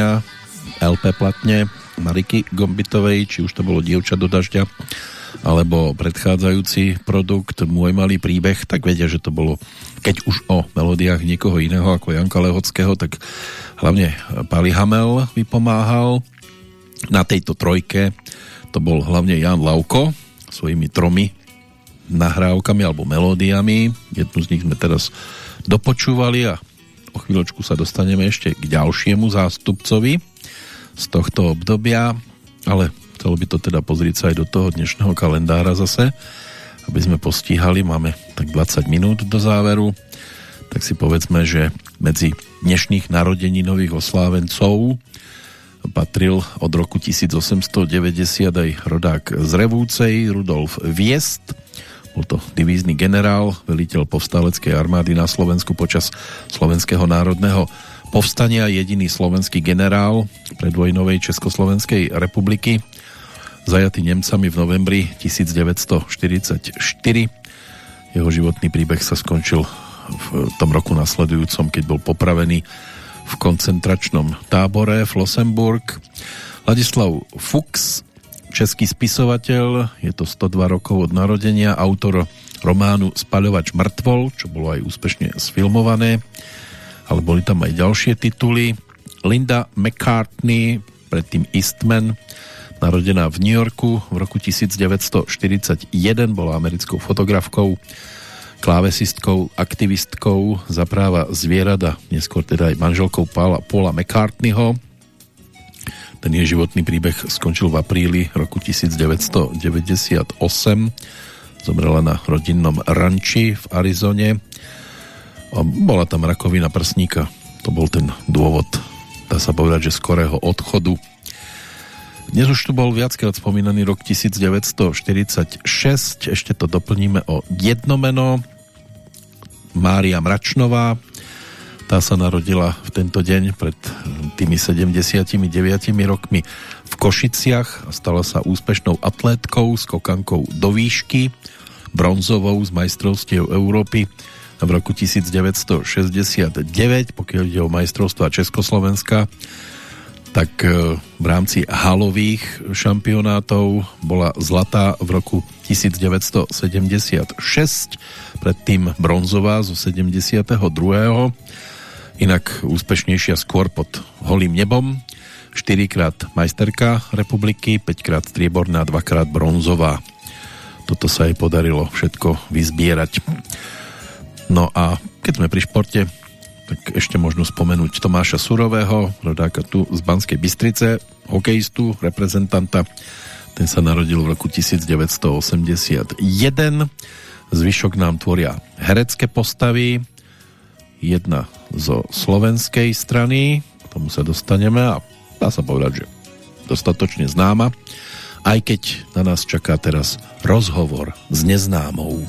Speaker 1: vlastnia LP platne Mariky Gombitovej, či už to bolo Dievča do dažďa, alebo predchádzajúci produkt Môj malý príbeh, tak vedia, že to bolo, keď už o melódiách niekoho iného ako Janka Lehockého, tak hlavne Pali Hamel vypomáhal. Na tejto trojke to bol hlavne Jan Lauko svojimi tromi nahrávkami alebo melódiami. Jednu z nich sme teraz dopočúvali a o chvíľočku sa dostaneme ešte k ďalšiemu zástupcovi z tohto obdobia, ale chcelo by to teda pozrieť sa aj do toho dnešného kalendára zase, aby sme postíhali, máme tak 20 minút do záveru, tak si povedzme, že medzi dnešných nových oslávencov patril od roku 1890 aj rodák z Revúcej, Rudolf Viest, bol to divízny generál, veliteľ povstaleckej armády na Slovensku počas Slovenského národného povstania, jediný slovenský generál predvojnovej Československej republiky, zajatý Nemcami v novembri 1944. Jeho životný príbeh sa skončil v tom roku nasledujúcom, keď bol popravený v koncentračnom tábore Flossenburg. Ladislav Fuchs, český spisovateľ, je to 102 rokov od narodenia, autor románu Spaľovač mŕtvol, čo bolo aj úspešne sfilmované, ale boli tam aj ďalšie tituly. Linda McCartney, predtým Eastman, narodená v New Yorku v roku 1941, bola americkou fotografkou, klávesistkou, aktivistkou za práva zvierat a neskôr teda aj manželkou Paula, Paula McCartneyho. Ten jej životný príbeh skončil v apríli roku 1998. Zomrela na rodinnom ranči v Arizone. A bola tam rakovina prsníka. To bol ten dôvod, dá sa povedať, že skorého odchodu. Dnes už tu bol viackrát spomínaný rok 1946, ešte to doplníme o jedno meno, Mária Mračnová. Tá sa narodila v tento deň pred tými 79 rokmi v Košiciach a stala sa úspešnou atlétkou, skokankou do výšky, bronzovou z majstrovstiev Európy v roku 1969, pokiaľ ide o majstrovstva Československa, tak e, v rámci halových šampionátov bola zlatá v roku 1976 predtým bronzová zo 72. Inak úspešnejšia skôr pod holým nebom. 4 krát majsterka republiky, 5 krát strieborná, 2 krát bronzová. Toto sa jej podarilo všetko vyzbierať. No a keď sme pri športe, tak ešte možno spomenúť Tomáša Surového, rodáka tu z Banskej Bystrice, hokejistu, reprezentanta. Ten sa narodil v roku 1981 Zvyšok nám tvoria herecké postavy, jedna zo slovenskej strany, k tomu sa dostaneme a dá sa povedať, že dostatočne známa, aj keď na nás čaká teraz rozhovor s neznámou.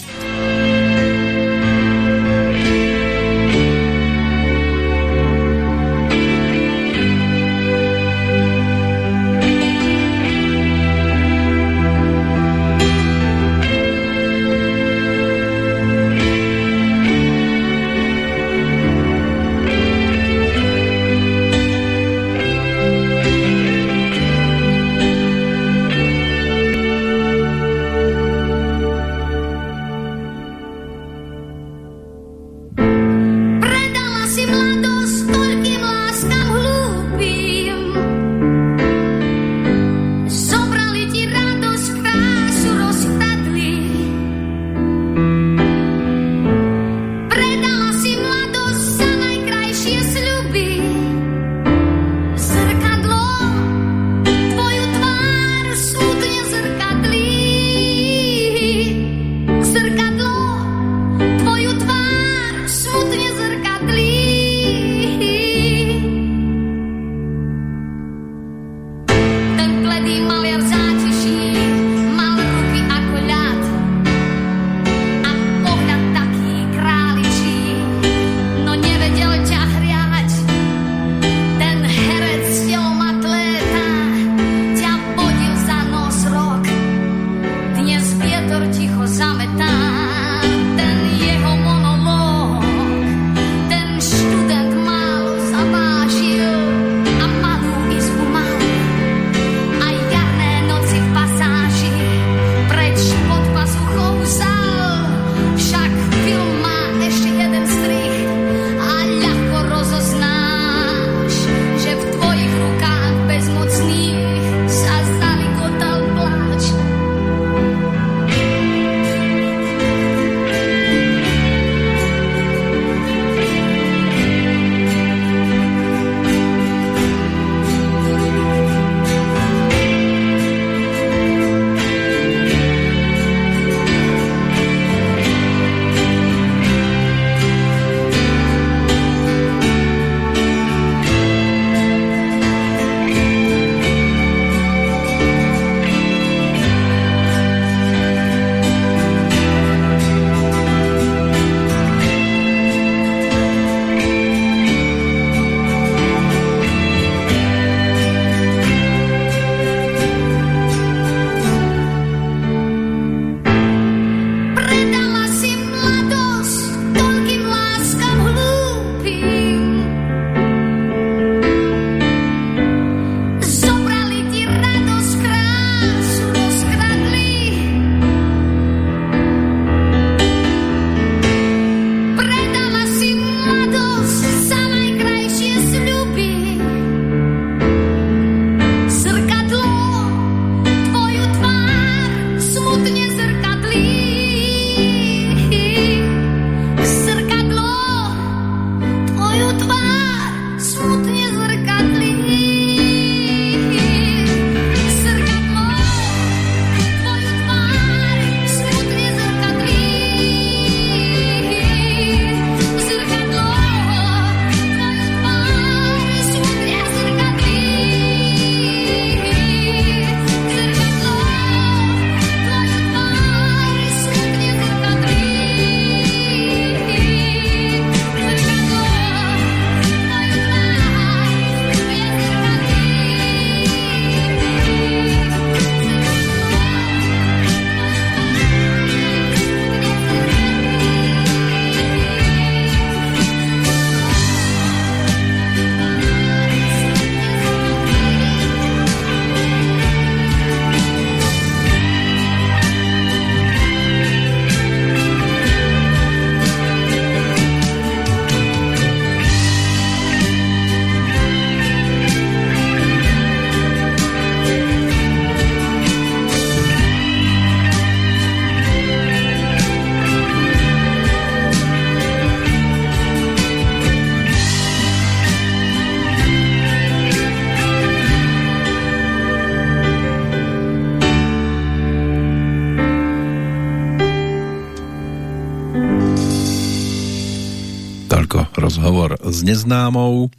Speaker 1: Neznámou.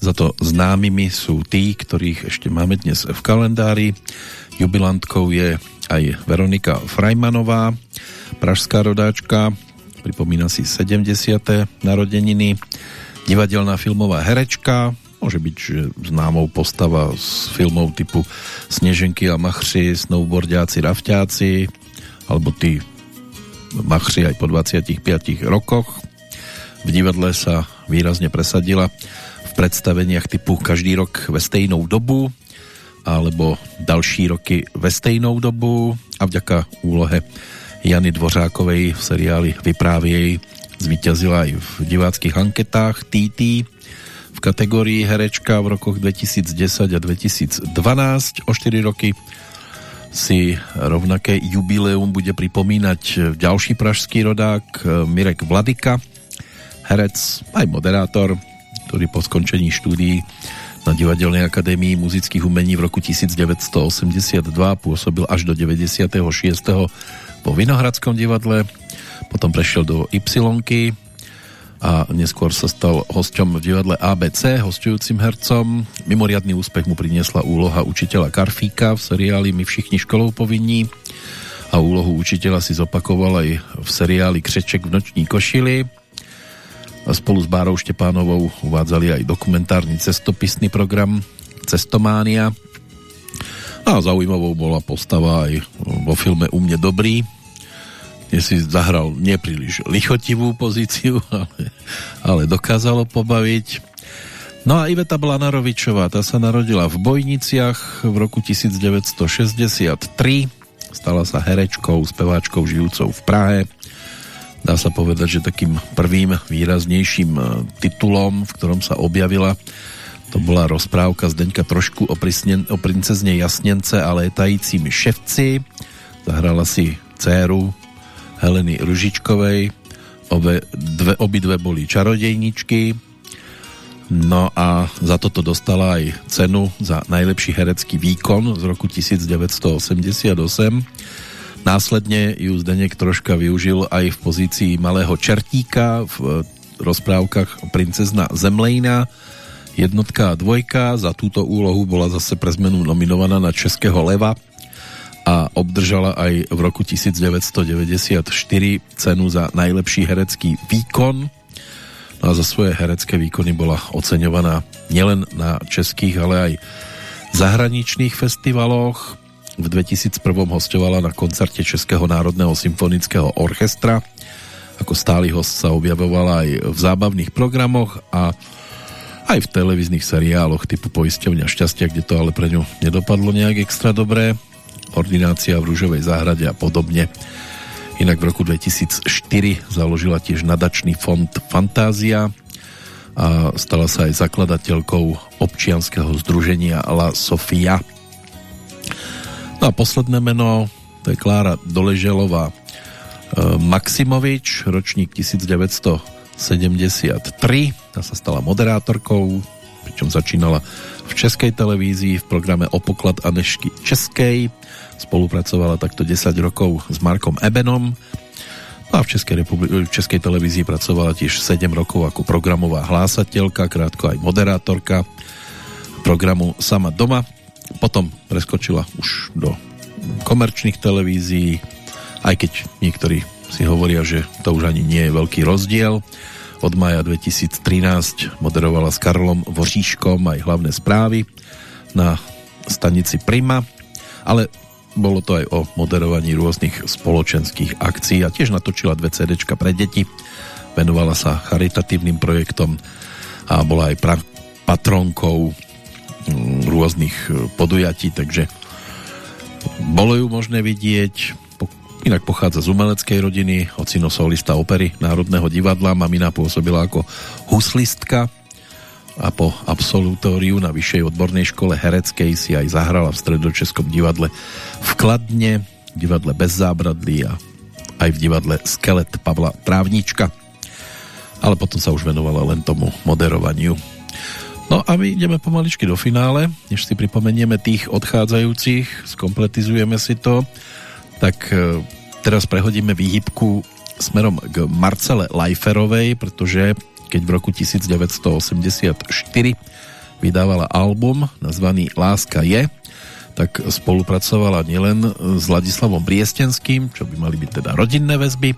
Speaker 1: Za to známymi sú tí, ktorých ešte máme dnes v kalendári. Jubilantkou je aj Veronika Frajmanová, pražská rodáčka, pripomína si 70. narodeniny, divadelná filmová herečka, môže byť že známou postava z filmov typu Sneženky a machři, snowboardiaci, rafťáci, alebo tí machři aj po 25 rokoch. V divadle sa výrazne presadila v predstaveniach typu Každý rok ve stejnou dobu alebo Další roky ve stejnou dobu a vďaka úlohe Jany Dvořákovej v seriáli Vyprávěj zvíťazila aj v diváckých anketách TT v kategórii herečka v rokoch 2010 a 2012 o 4 roky si rovnaké jubileum bude pripomínať ďalší pražský rodák Mirek Vladika, herec aj moderátor, ktorý po skončení štúdií na Divadelnej akadémii muzických umení v roku 1982 pôsobil až do 96. po Vinohradskom divadle, potom prešiel do Y a neskôr sa stal hosťom v divadle ABC, hostujúcim hercom. Mimoriadný úspech mu priniesla úloha učiteľa Karfíka v seriáli My všichni školou povinní a úlohu učiteľa si zopakoval aj v seriáli Křeček v noční košili. Spolu s Bárou Štepánovou uvádzali aj dokumentárny cestopisný program Cestománia. A zaujímavou bola postava aj vo filme U mne dobrý, kde si zahral nepríliš lichotivú pozíciu, [LAUGHS] ale, ale dokázalo pobaviť. No a Iveta Blanarovičová, tá sa narodila v Bojniciach v roku 1963, stala sa herečkou, speváčkou žijúcou v Prahe. Dá sa povedať, že takým prvým výraznejším e, titulom, v ktorom sa objavila, to bola rozprávka Zdeňka trošku o, prisnen, o princezne Jasnence a létajícím ševci. Zahrala si dceru Heleny Ružičkovej. Obe, dve, obidve boli čarodejničky. No a za toto dostala aj cenu za najlepší herecký výkon z roku 1988. Následne ju Zdenek troška využil aj v pozícii malého čertíka v rozprávkach Princezna Zemlejna jednotka a dvojka. Za túto úlohu bola zase pre zmenu nominovaná na Českého leva a obdržala aj v roku 1994 cenu za najlepší herecký výkon. No a za svoje herecké výkony bola oceňovaná nielen na českých, ale aj zahraničných festivaloch. V 2001 hostovala na koncerte Českého národného symfonického orchestra. Ako stály host sa objavovala aj v zábavných programoch a aj v televíznych seriáloch typu Poisťovňa šťastia, kde to ale pre ňu nedopadlo nejak extra dobré ordinácia v Rúžovej záhrade a podobne. Inak v roku 2004 založila tiež nadačný fond Fantázia a stala sa aj zakladateľkou občianského združenia La Sofia. No a posledné meno to je Klára Doleželová e, Maximovič, ročník 1973. Tá sa stala moderátorkou, pričom začínala v Českej televízii v programe O poklad Anešky Českej Spolupracovala takto 10 rokov s Markom Ebenom no a v Českej, v Českej televízii pracovala tiež 7 rokov ako programová hlásateľka, krátko aj moderátorka programu Sama doma. Potom preskočila už do komerčných televízií, aj keď niektorí si hovoria, že to už ani nie je veľký rozdiel. Od maja 2013 moderovala s Karlom Voříškom aj hlavné správy na stanici Prima, ale bolo to aj o moderovaní rôznych spoločenských akcií a tiež natočila dve CD pre deti. Venovala sa charitatívnym projektom a bola aj patronkou rôznych e, podujatí, takže bolo ju možné vidieť. Inak pochádza z umeleckej rodiny, ocino solista opery Národného divadla, mamina pôsobila ako huslistka a po absolutóriu na vyššej odbornej škole hereckej si aj zahrala v stredočeskom divadle v Kladne, divadle Bez zábradlí a aj v divadle Skelet Pavla Trávnička. Ale potom sa už venovala len tomu moderovaniu. No a my ideme pomaličky do finále, než si pripomenieme tých odchádzajúcich, skompletizujeme si to, tak e, teraz prehodíme výhybku smerom k Marcele Lajferovej, pretože
Speaker 10: keď v roku 1984 vydávala album nazvaný Láska je, tak spolupracovala nielen s Ladislavom Briestenským, čo by mali byť teda rodinné väzby,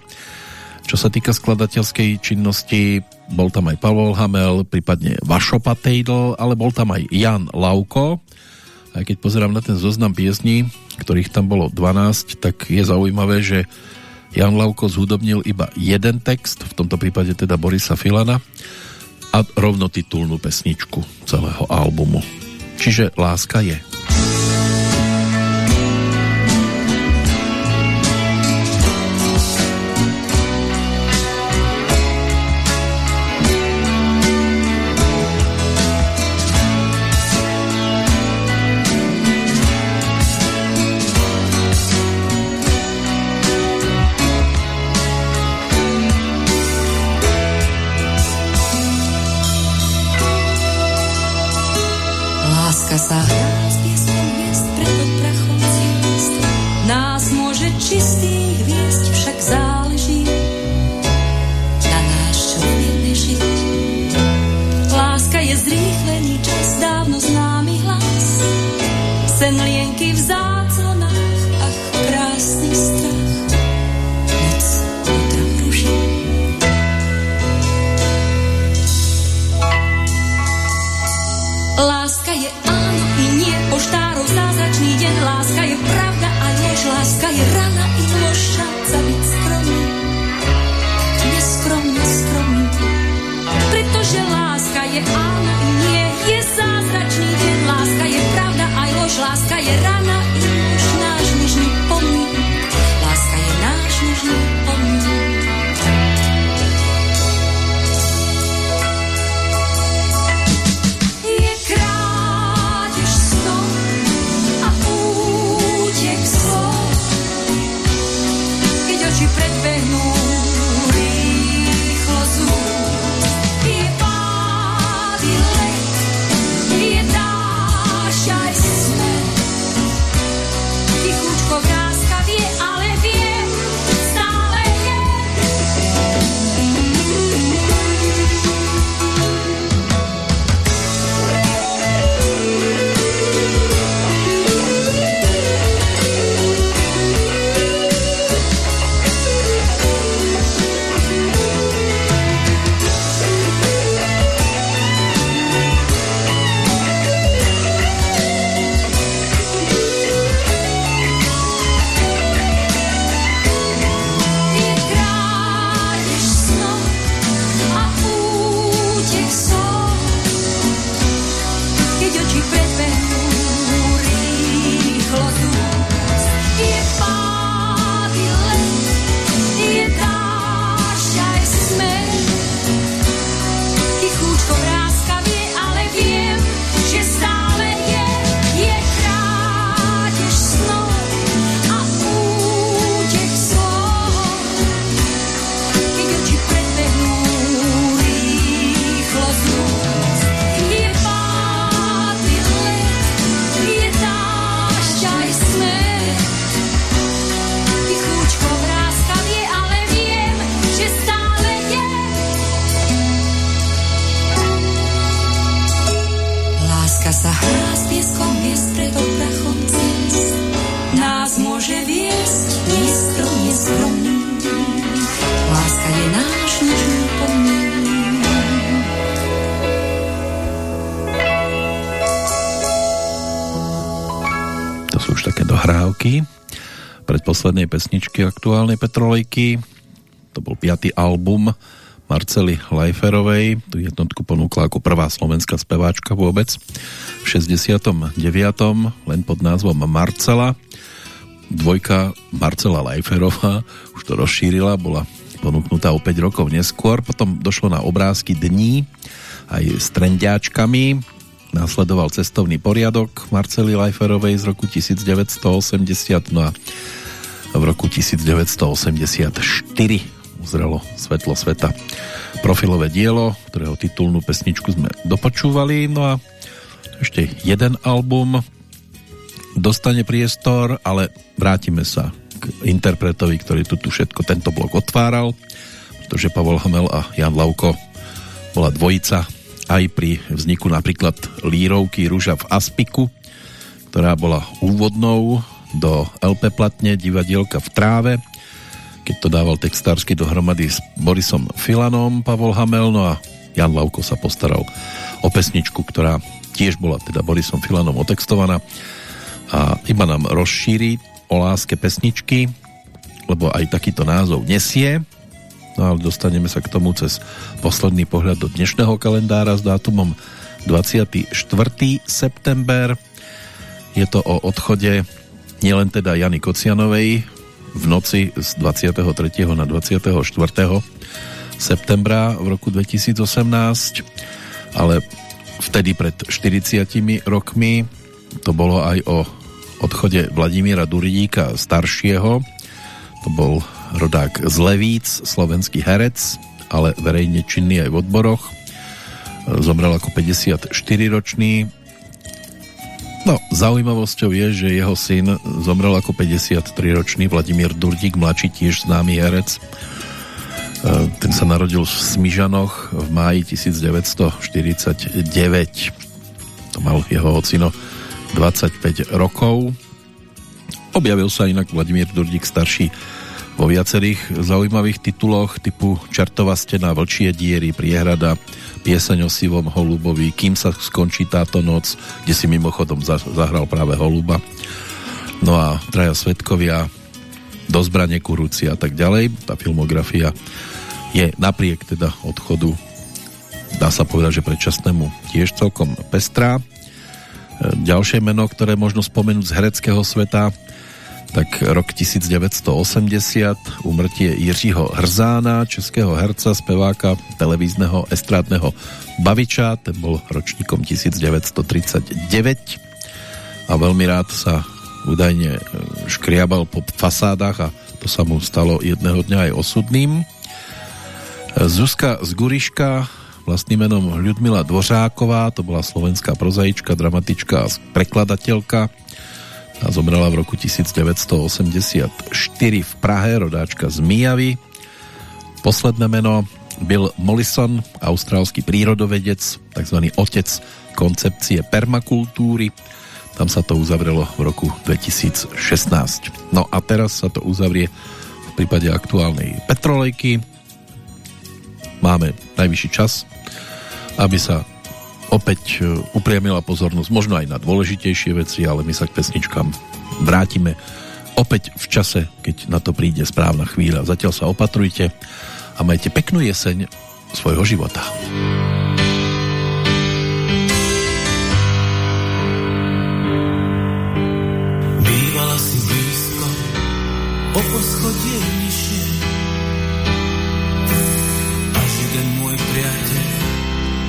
Speaker 10: čo sa týka skladateľskej činnosti, bol tam aj Pavol Hamel, prípadne Vašo Patejdl, ale bol tam aj Jan Lauko. Aj keď pozerám na ten zoznam piesní, ktorých tam bolo 12, tak je zaujímavé, že Jan Lauko zhudobnil iba jeden text, v tomto prípade teda Borisa Filana a rovno titulnú pesničku celého albumu. Čiže Láska je. môže čistých hviezd však záleží na náš človek žiť. Láska je zrýchlený čas, dávno známy hlas, sen lienky vzájomný y rana. Poslednej pesničky aktuálnej Petrolejky. To bol piatý album Marcely Lajferovej. Tu jednotku ponúkla ako prvá slovenská speváčka vôbec. V 69. len pod názvom Marcela. Dvojka Marcela Lajferová už to rozšírila, bola ponúknutá o 5 rokov neskôr. Potom došlo na obrázky dní aj s trendiačkami. Následoval cestovný poriadok Marcely Lajferovej z roku 1980. No a v roku 1984 uzrelo svetlo sveta profilové dielo, ktorého titulnú pesničku sme dopočúvali. No a ešte jeden album dostane priestor, ale vrátime sa k interpretovi, ktorý tu, všetko tento blok otváral, pretože Pavol Hamel a Jan Lauko
Speaker 1: bola dvojica aj pri vzniku napríklad lírovky Rúža v Aspiku, ktorá bola úvodnou do LP platne Divadielka v tráve, keď to dával textársky dohromady s Borisom Filanom, Pavol Hamel, no a Jan Lavko sa postaral o pesničku, ktorá tiež bola teda Borisom Filanom otextovaná a iba nám rozšíri o láske pesničky, lebo aj takýto názov nesie. No ale dostaneme sa k tomu cez posledný pohľad do dnešného kalendára s dátumom 24. september. Je to o odchode nielen teda Jany Kocianovej v noci z 23. na 24. septembra v roku 2018, ale vtedy pred 40 rokmi to bolo aj o odchode Vladimíra Duridíka staršieho. To bol rodák z Levíc, slovenský herec, ale verejne činný aj v odboroch. Zomrel ako 54-ročný. No, zaujímavosťou je, že jeho syn zomrel ako 53-ročný Vladimír Durdík, mladší tiež známy herec. E, ten sa narodil v Smižanoch v máji 1949. To mal jeho ocino 25 rokov. Objavil sa inak Vladimír Durdík starší vo viacerých zaujímavých tituloch typu Čertová stena, Vlčie diery, Priehrada, Pieseň o sivom holubovi, Kým sa skončí táto noc, kde si mimochodom zahral práve holuba. No a Traja svetkovia, Do zbrane kurúci a tak ďalej. Tá filmografia je napriek teda odchodu dá sa povedať, že predčasnému tiež celkom pestrá. Ďalšie meno, ktoré možno spomenúť z hereckého sveta, tak rok 1980, umrtie Jiřího Hrzána, českého herca, speváka, televízneho, estrádneho baviča, ten bol ročníkom 1939 a veľmi rád sa údajne e, škriabal po fasádach a to sa mu stalo jedného dňa aj osudným. Zuzka z Guriška vlastným menom Ľudmila Dvořáková, to bola slovenská prozaička, dramatička a prekladateľka. A zomrela v roku 1984 v Prahe, rodáčka z Mijavy. Posledné meno Bill Mollison, austrálsky prírodovedec, tzv. otec koncepcie permakultúry. Tam sa to uzavrelo v roku 2016. No a teraz sa to uzavrie v prípade aktuálnej petrolejky. Máme najvyšší čas aby sa opäť e, upriamila pozornosť možno aj na dôležitejšie veci, ale my sa k pesničkám vrátime opäť v čase, keď na to príde správna chvíľa. Zatiaľ sa opatrujte a majte peknú jeseň svojho života.
Speaker 9: Bývala si blízko,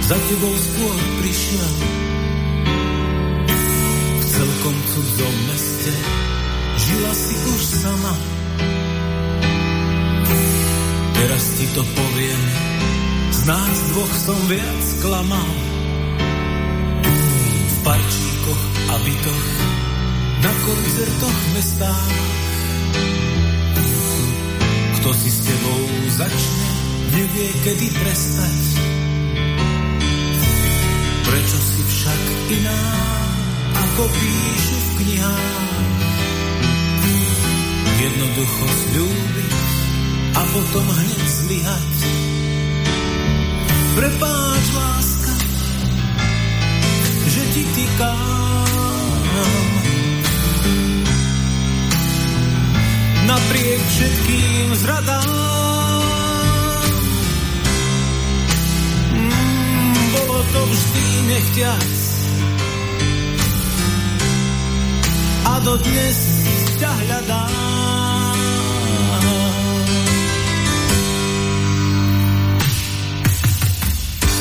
Speaker 9: za tebou skôr prišiel. V celkom cudzom meste žila si už sama. Teraz ti to poviem, z nás dvoch som viac klamal. V parčíkoch a bytoch, na koncertoch mestách. Kto si s tebou začne, nevie kedy prestať Prečo si však iná, ako píšu v knihách? Jednoducho zľúbiť a potom hneď zlyhať. Prepáč, láska, že ti tykám. Napriek všetkým zradám vždy nechťac. A dodnes ťa hľadá.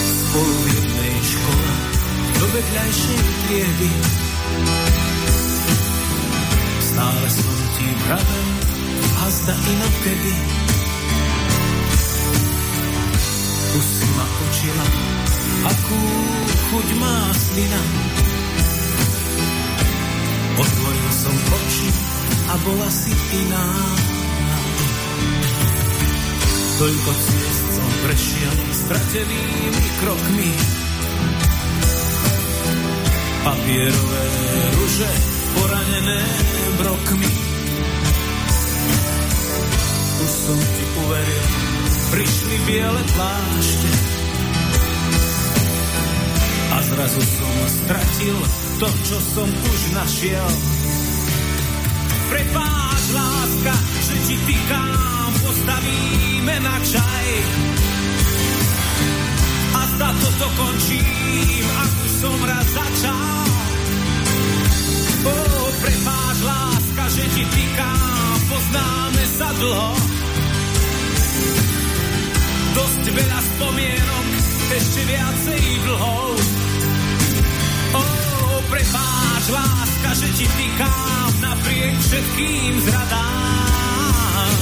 Speaker 9: Spolu v jednej škole, do vedľajšej triedy. Stále som ti vravel, a zda inokedy. Už si ma učila, akú chuť má slina. Otvoril som oči a bola si iná. Toľko ciest som prešiel stratenými krokmi. Papierové ruže poranené brokmi. Už som ti uveril, prišli biele plášte. Zrazu som stratil to, čo som už našiel. Prepáč, láska, že ti týkam, postavíme na čaj. A za toto končím, ako som raz začal. O, prepáč, láska, že ti týkam, poznáme sa dlho. Dosť veľa spomienok, ešte viacej dlhov. Prepáč, láska, že ti týkam napriek všetkým zradám.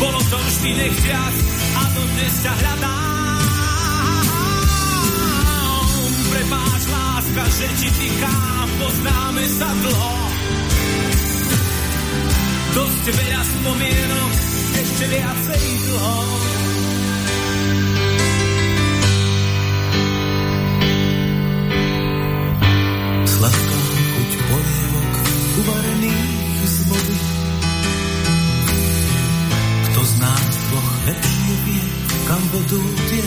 Speaker 9: Bolo to vždy nechťac a do dnes ťa hľadám. Prepáč, láska, že ti týkam, poznáme sa dlho. Dosť veľa spomienok, ešte viacej dlho.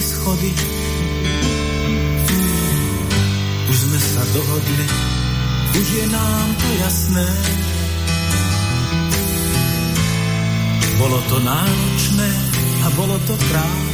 Speaker 9: Schody. Už sme sa dohodli, už je nám to jasné. Bolo to náročné a bolo to krásne.